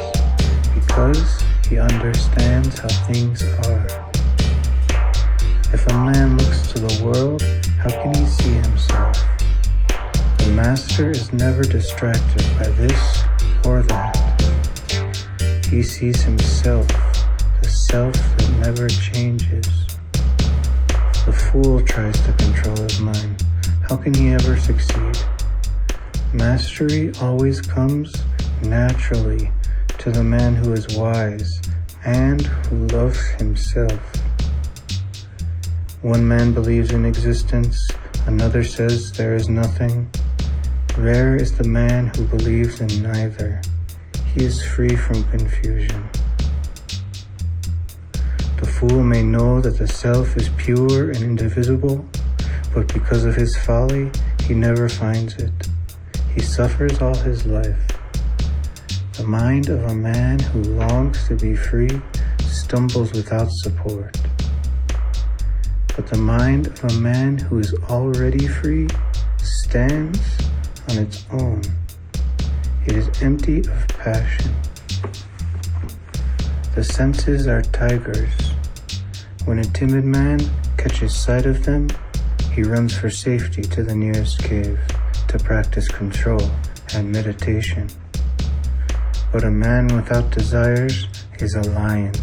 because he understands how things are. If a man looks to the world, how can he see himself? The master is never distracted by this or that. He sees himself, the self that never changes. The fool tries to control his mind. How can he ever succeed? Mastery always comes naturally to the man who is wise and who loves himself. One man believes in existence, another says there is nothing. Rare is the man who believes in neither. He is free from confusion. The fool may know that the self is pure and indivisible, but because of his folly, he never finds it. He suffers all his life. The mind of a man who longs to be free stumbles without support. But the mind of a man who is already free stands on its own. It is empty of passion. The senses are tigers. When a timid man catches sight of them, he runs for safety to the nearest cave to practice control and meditation. But a man without desires is a lion.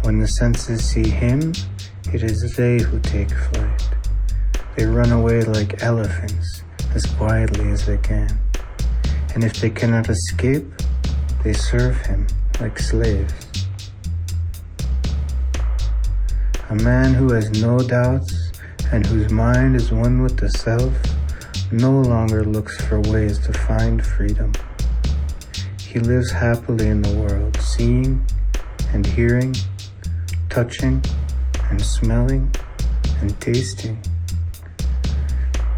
When the senses see him, it is they who take flight. They run away like elephants, as quietly as they can. And if they cannot escape, they serve him like slaves. A man who has no doubts and whose mind is one with the self no longer looks for ways to find freedom. He lives happily in the world, seeing and hearing, touching and smelling and tasting.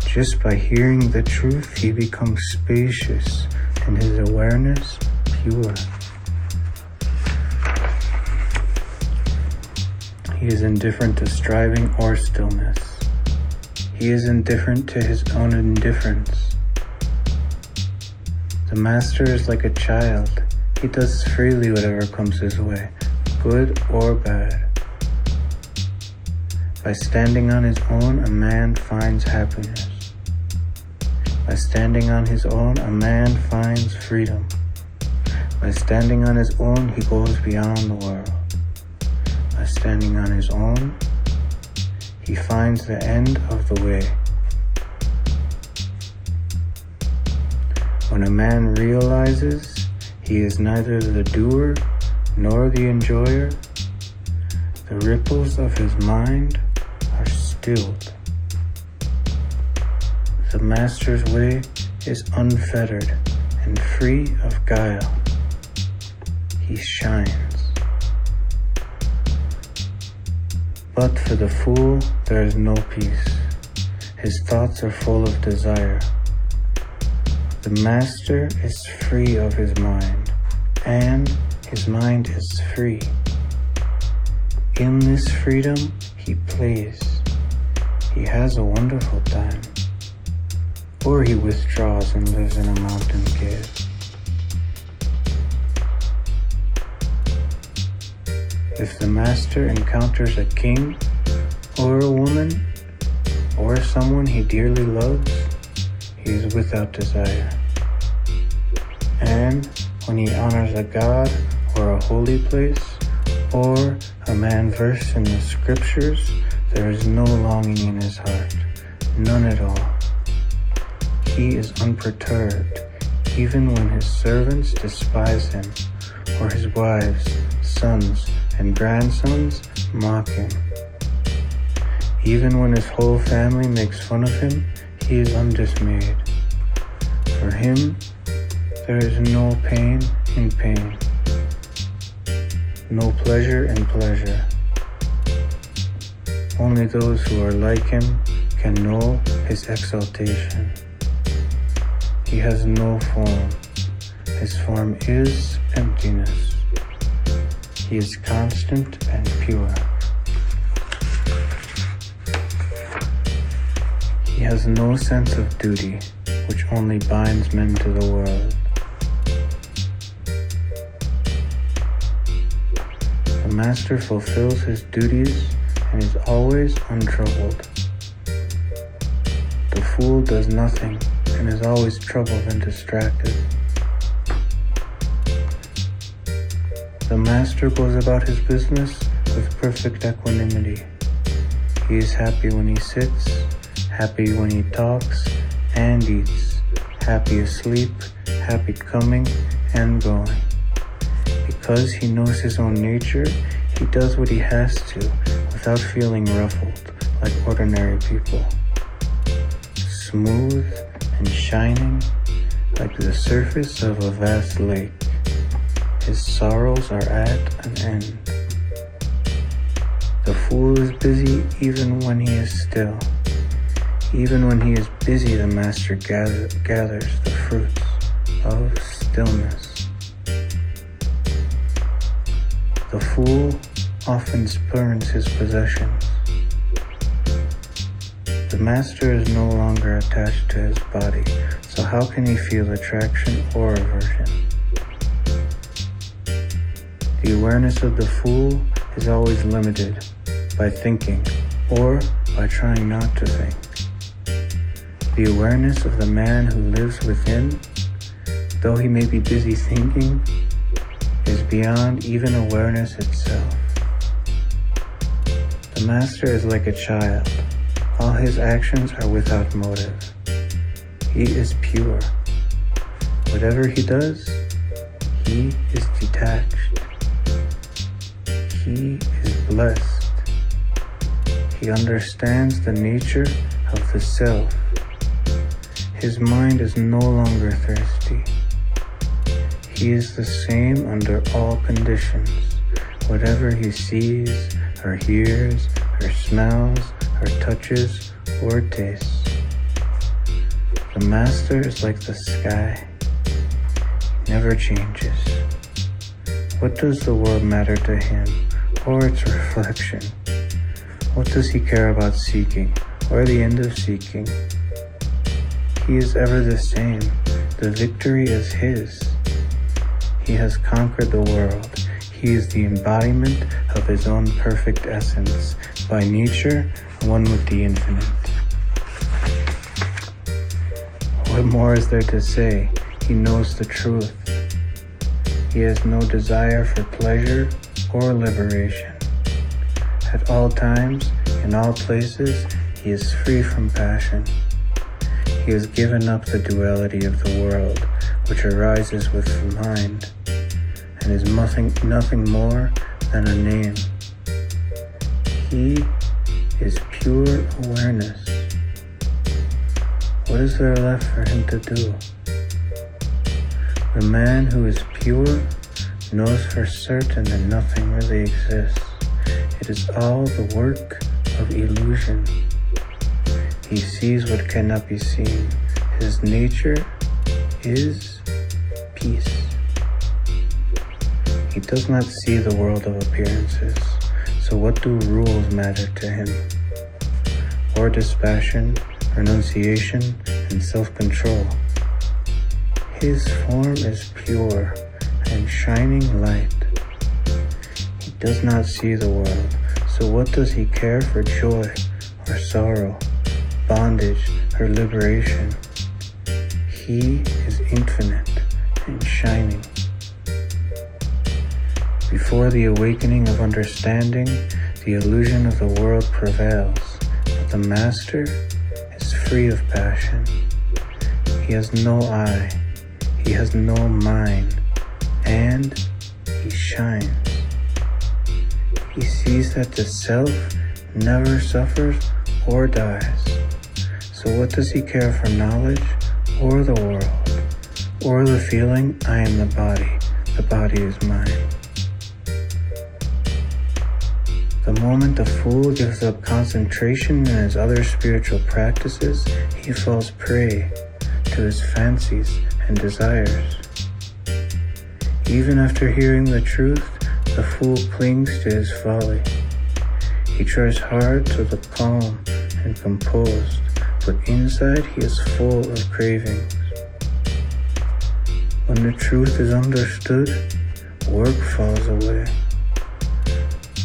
Just by hearing the truth, he becomes spacious and his awareness pure. He is indifferent to striving or stillness. He is indifferent to his own indifference. The master is like a child. He does freely whatever comes his way, good or bad. By standing on his own, a man finds happiness. By standing on his own, a man finds freedom. By standing on his own, he goes beyond the world. By standing on his own, he finds the end of the way. When a man realizes he is neither the doer nor the enjoyer, the ripples of his mind are stilled. The Master's way is unfettered and free of guile. He shines. But for the fool there is no peace. His thoughts are full of desire. The master is free of his mind, and his mind is free. In this freedom, he plays. He has a wonderful time. Or he withdraws and lives in a mountain cave. If the master encounters a king, or a woman, or someone he dearly loves, he is without desire. And when he honors a god or a holy place, or a man versed in the scriptures, there is no longing in his heart, none at all. He is unperturbed, even when his servants despise him, or his wives, sons, and grandsons mock him. Even when his whole family makes fun of him, he is undismayed. For him, there is no pain in pain, no pleasure in pleasure. Only those who are like him can know his exaltation. He has no form. His form is emptiness. He is constant and pure. He has no sense of duty, which only binds men to the world. Master fulfills his duties and is always untroubled. The fool does nothing and is always troubled and distracted. The master goes about his business with perfect equanimity. He is happy when he sits, happy when he talks and eats, happy asleep, happy coming and going. Because he knows his own nature, he does what he has to without feeling ruffled like ordinary people. Smooth and shining like the surface of a vast lake. His sorrows are at an end. The fool is busy even when he is still. Even when he is busy, the master gather, gathers the fruits of stillness. The fool often spurns his possessions. The master is no longer attached to his body, so how can he feel attraction or aversion? The awareness of the fool is always limited by thinking or by trying not to think. The awareness of the man who lives within, though he may be busy thinking, is beyond even awareness itself. The master is like a child. All his actions are without motive. He is pure. Whatever he does, he is detached. He is blessed. He understands the nature of the self his mind is no longer thirsty. He is the same under all conditions. Whatever he sees, or hears, or smells, or touches, or tastes. The Master is like the sky. Never changes. What does the world matter to him, or its reflection? What does he care about seeking, or the end of seeking? He is ever the same. The victory is his. He has conquered the world. He is the embodiment of his own perfect essence, by nature, one with the infinite. What more is there to say? He knows the truth. He has no desire for pleasure or liberation. At all times, in all places, he is free from passion. He has given up the duality of the world, which arises with the mind, and is nothing, nothing more than a name. He is pure awareness. What is there left for him to do? The man who is pure knows for certain that nothing really exists. It is all the work of illusion. He sees what cannot be seen. His nature is peace. He does not see the world of appearances. So what do rules matter to him? Or dispassion, renunciation, and self-control? His form is pure and shining light. He does not see the world, so what does he care for joy or sorrow? bondage or liberation. He is infinite and shining. Before the awakening of understanding, the illusion of the world prevails, but the Master is free of passion. He has no eye, he has no mind, and he shines. He sees that the self never suffers or dies. So what does he care for knowledge or the world or the feeling I am the body, the body is mine? The moment the fool gives up concentration in his other spiritual practices, he falls prey to his fancies and desires. Even after hearing the truth, the fool clings to his folly. He tries hard to look calm and composed, but inside he is full of cravings. When the truth is understood, work falls away.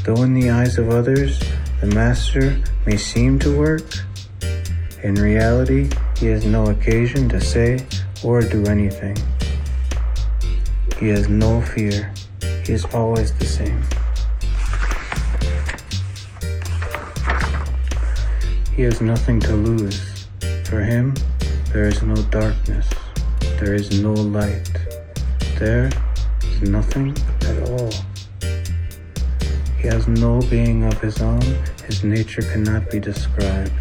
Though in the eyes of others, the master may seem to work, in reality, he has no occasion to say or do anything. He has no fear. He is always the same. He has nothing to lose. For him, there is no darkness. There is no light. There is nothing at all. He has no being of his own. His nature cannot be described.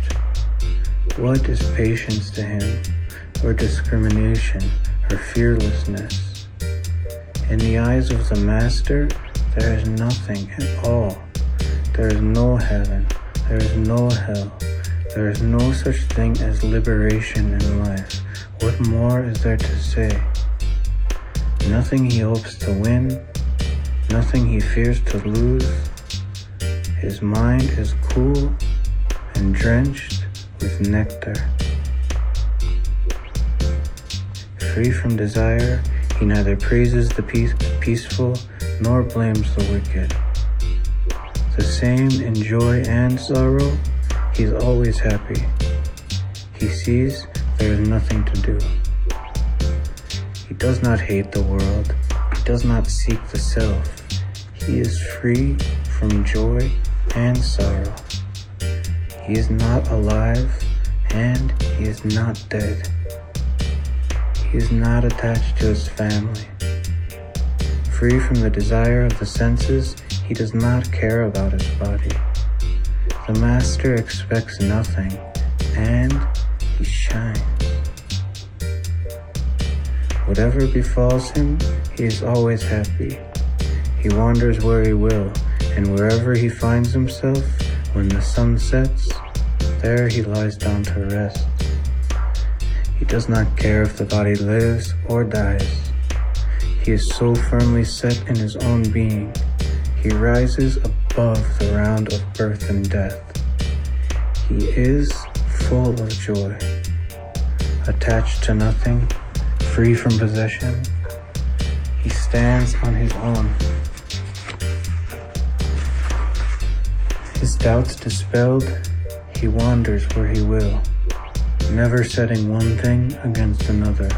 What is patience to him, or discrimination, or fearlessness? In the eyes of the Master, there is nothing at all. There is no heaven. There is no hell. There is no such thing as liberation in life. What more is there to say? Nothing he hopes to win, nothing he fears to lose. His mind is cool and drenched with nectar. Free from desire, he neither praises the peace, peaceful nor blames the wicked. The same in joy and sorrow, he is always happy. He sees there is nothing to do. He does not hate the world. He does not seek the self. He is free from joy and sorrow. He is not alive and he is not dead. He is not attached to his family. Free from the desire of the senses, he does not care about his body. The Master expects nothing and he shines. Whatever befalls him, he is always happy. He wanders where he will, and wherever he finds himself, when the sun sets, there he lies down to rest. He does not care if the body lives or dies. He is so firmly set in his own being. He rises above the round of birth and death. He is full of joy, attached to nothing, free from possession. He stands on his own. His doubts dispelled, he wanders where he will, never setting one thing against another.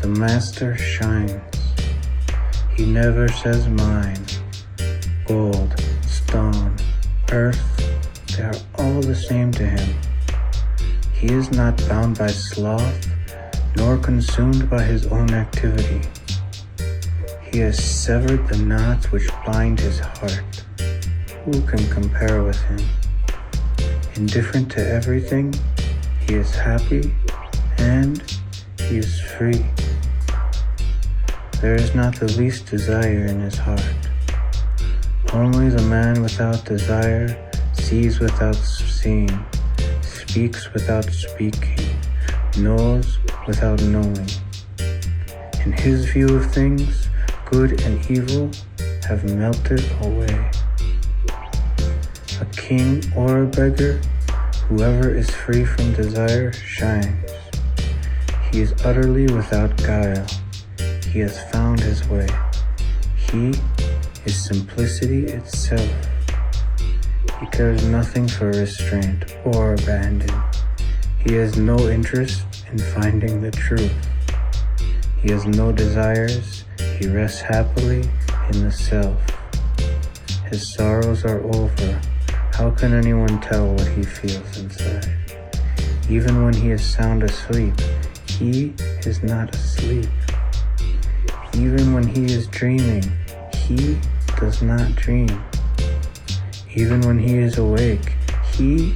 The Master shines. He never says mine. Gold, stone, earth, they are all the same to him. He is not bound by sloth, nor consumed by his own activity. He has severed the knots which bind his heart. Who can compare with him? Indifferent to everything, he is happy and he is free. There is not the least desire in his heart. Only the man without desire sees without seeing, speaks without speaking, knows without knowing. In his view of things, good and evil have melted away. King or a beggar, whoever is free from desire shines. He is utterly without guile. He has found his way. He is simplicity itself. He cares nothing for restraint or abandon. He has no interest in finding the truth. He has no desires. He rests happily in the self. His sorrows are over. How can anyone tell what he feels inside? Even when he is sound asleep, he is not asleep. Even when he is dreaming, he does not dream. Even when he is awake, he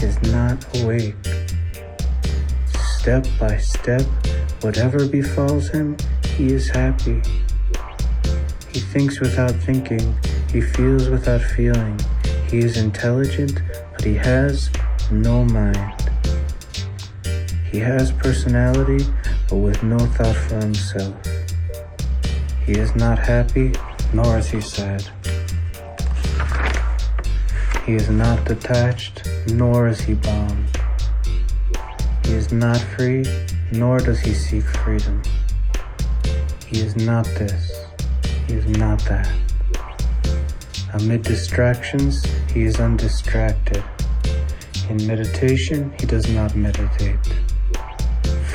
is not awake. Step by step, whatever befalls him, he is happy. He thinks without thinking, he feels without feeling. He is intelligent, but he has no mind. He has personality, but with no thought for himself. He is not happy, nor is he sad. He is not detached, nor is he bound. He is not free, nor does he seek freedom. He is not this, he is not that. Amid distractions, he is undistracted. In meditation, he does not meditate.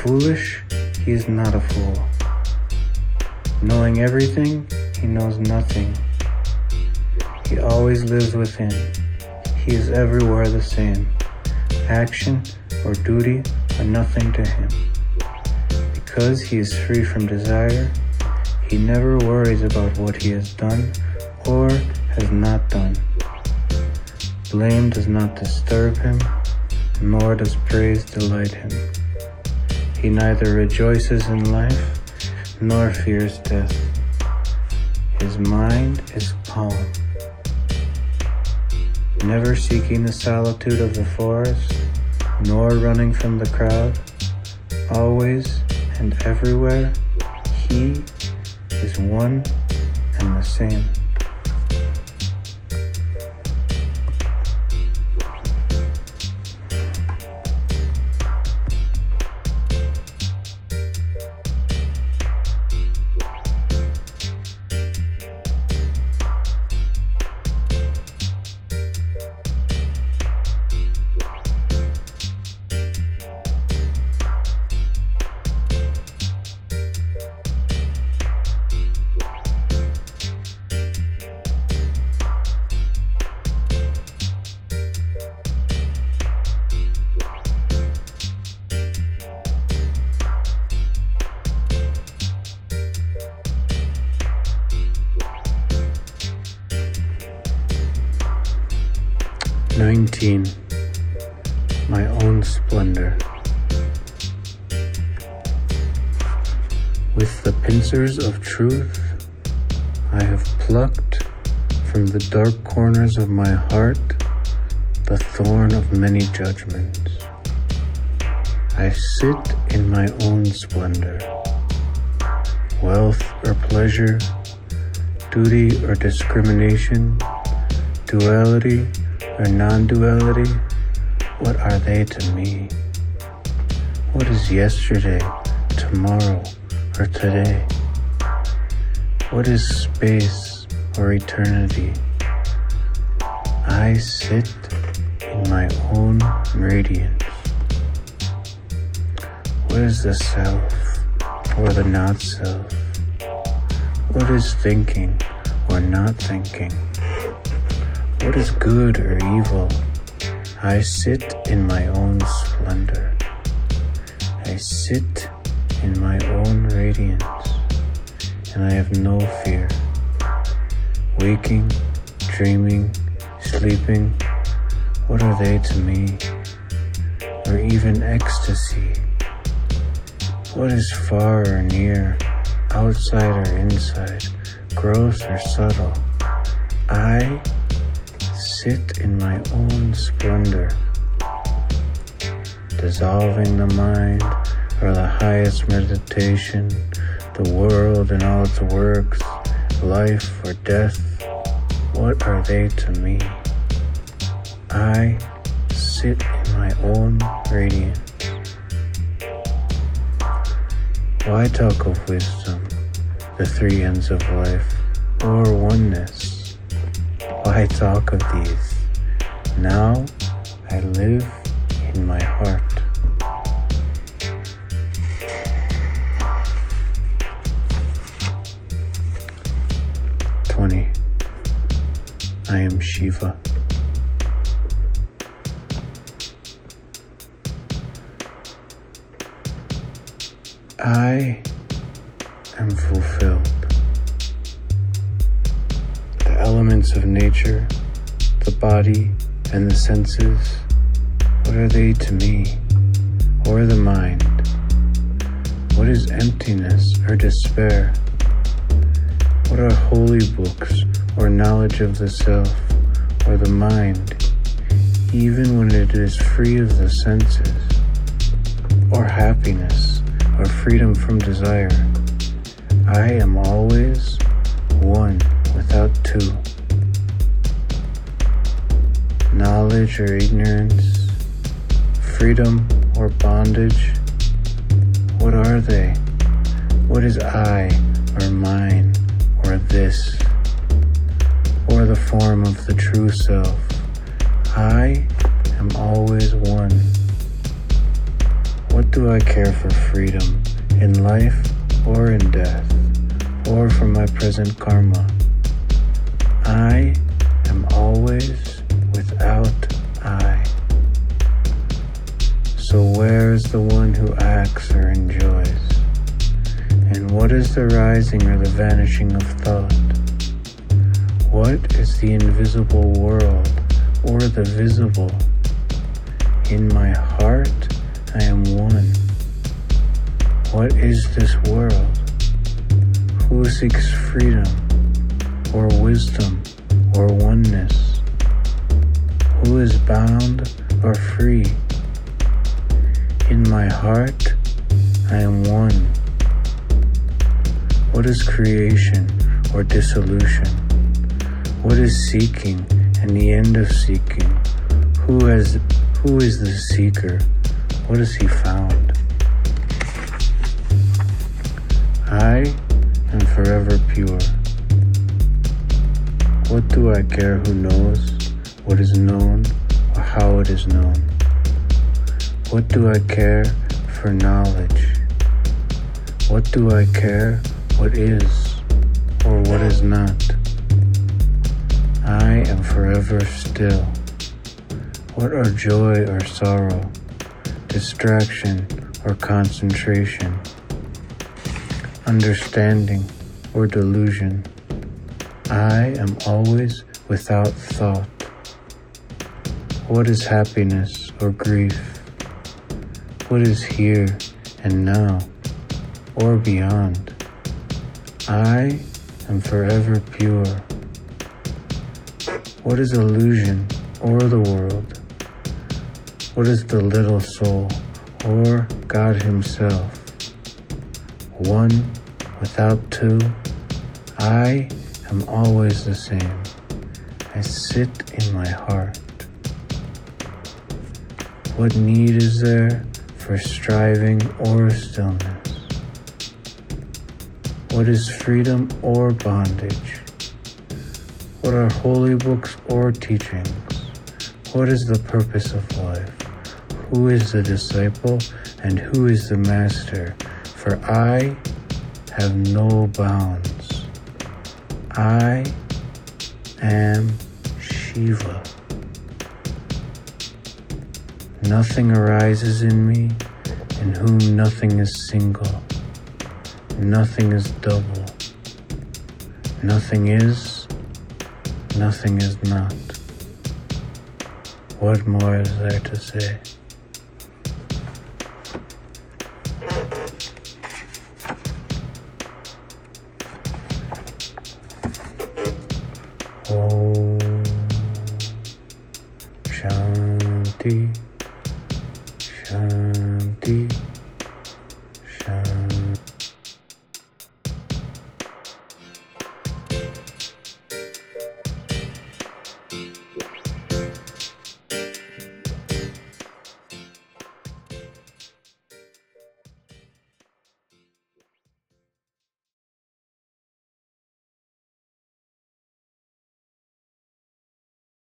Foolish, he is not a fool. Knowing everything, he knows nothing. He always lives within. He is everywhere the same. Action or duty are nothing to him. Because he is free from desire, he never worries about what he has done or has not done. Blame does not disturb him, nor does praise delight him. He neither rejoices in life nor fears death. His mind is calm. never seeking the solitude of the forest, nor running from the crowd. Always and everywhere, He is one and the same. Of my heart the thorn of many judgments. I sit in my own splendor. Wealth or pleasure, duty or discrimination, duality or non duality, what are they to me? What is yesterday, tomorrow, or today? What is space or eternity? I sit in my own radiance. What is the self or the not self? What is thinking or not thinking? What is good or evil? I sit in my own splendor. I sit in my own radiance, and I have no fear. Waking, dreaming, sleeping, what are they to me? Or even ecstasy? What is far or near, outside or inside, gross or subtle? I sit in my own splendor, dissolving the mind or the highest meditation, the world and all its works, life or death, what are they to me? I sit in my own radiance. Why talk of wisdom, the three ends of life, or oneness? Why talk of these? Now I live in my heart. I am Shiva. I am fulfilled. The elements of nature, the body and the senses, what are they to me, or the mind? What is emptiness or despair? What are holy books or knowledge of the self or the mind, even when it is free of the senses? Or happiness or freedom from desire? I am always one without two. Knowledge or ignorance, freedom or bondage, what are they? What is I or mine this? Or the form of the true self? I am always one. What do I care for freedom in life or in death, or for my present karma? I am always without I. So where is the one who acts or enjoys? And what is the rising or the vanishing of thought? What is the invisible world or the visible? In my heart, I am one. What is this world? Who seeks freedom? or wisdom or oneness. Who is bound or free. In my heart, I am one. What is creation or dissolution? What is seeking and the end of seeking? Who has who is the seeker? What has he found? I am forever pure. What do I care who knows what is known or how it is known? What do I care for knowledge? What do I care what is or what is not? I am forever still. What are joy or sorrow, distraction or concentration, understanding or delusion? I am always without thought. What is happiness or grief? What is here and now or beyond? I am forever pure. What is illusion or the world? What is the little soul or God Himself? One without two, I am always the same. I sit in my heart. What need is there for striving or stillness? What is freedom or bondage? What are holy books or teachings? What is the purpose of life? Who is the disciple and who is the master? For I have no bounds. I am Shiva. Nothing arises in me in whom nothing is single. Nothing is double. Nothing is, nothing is not. What more is there to say?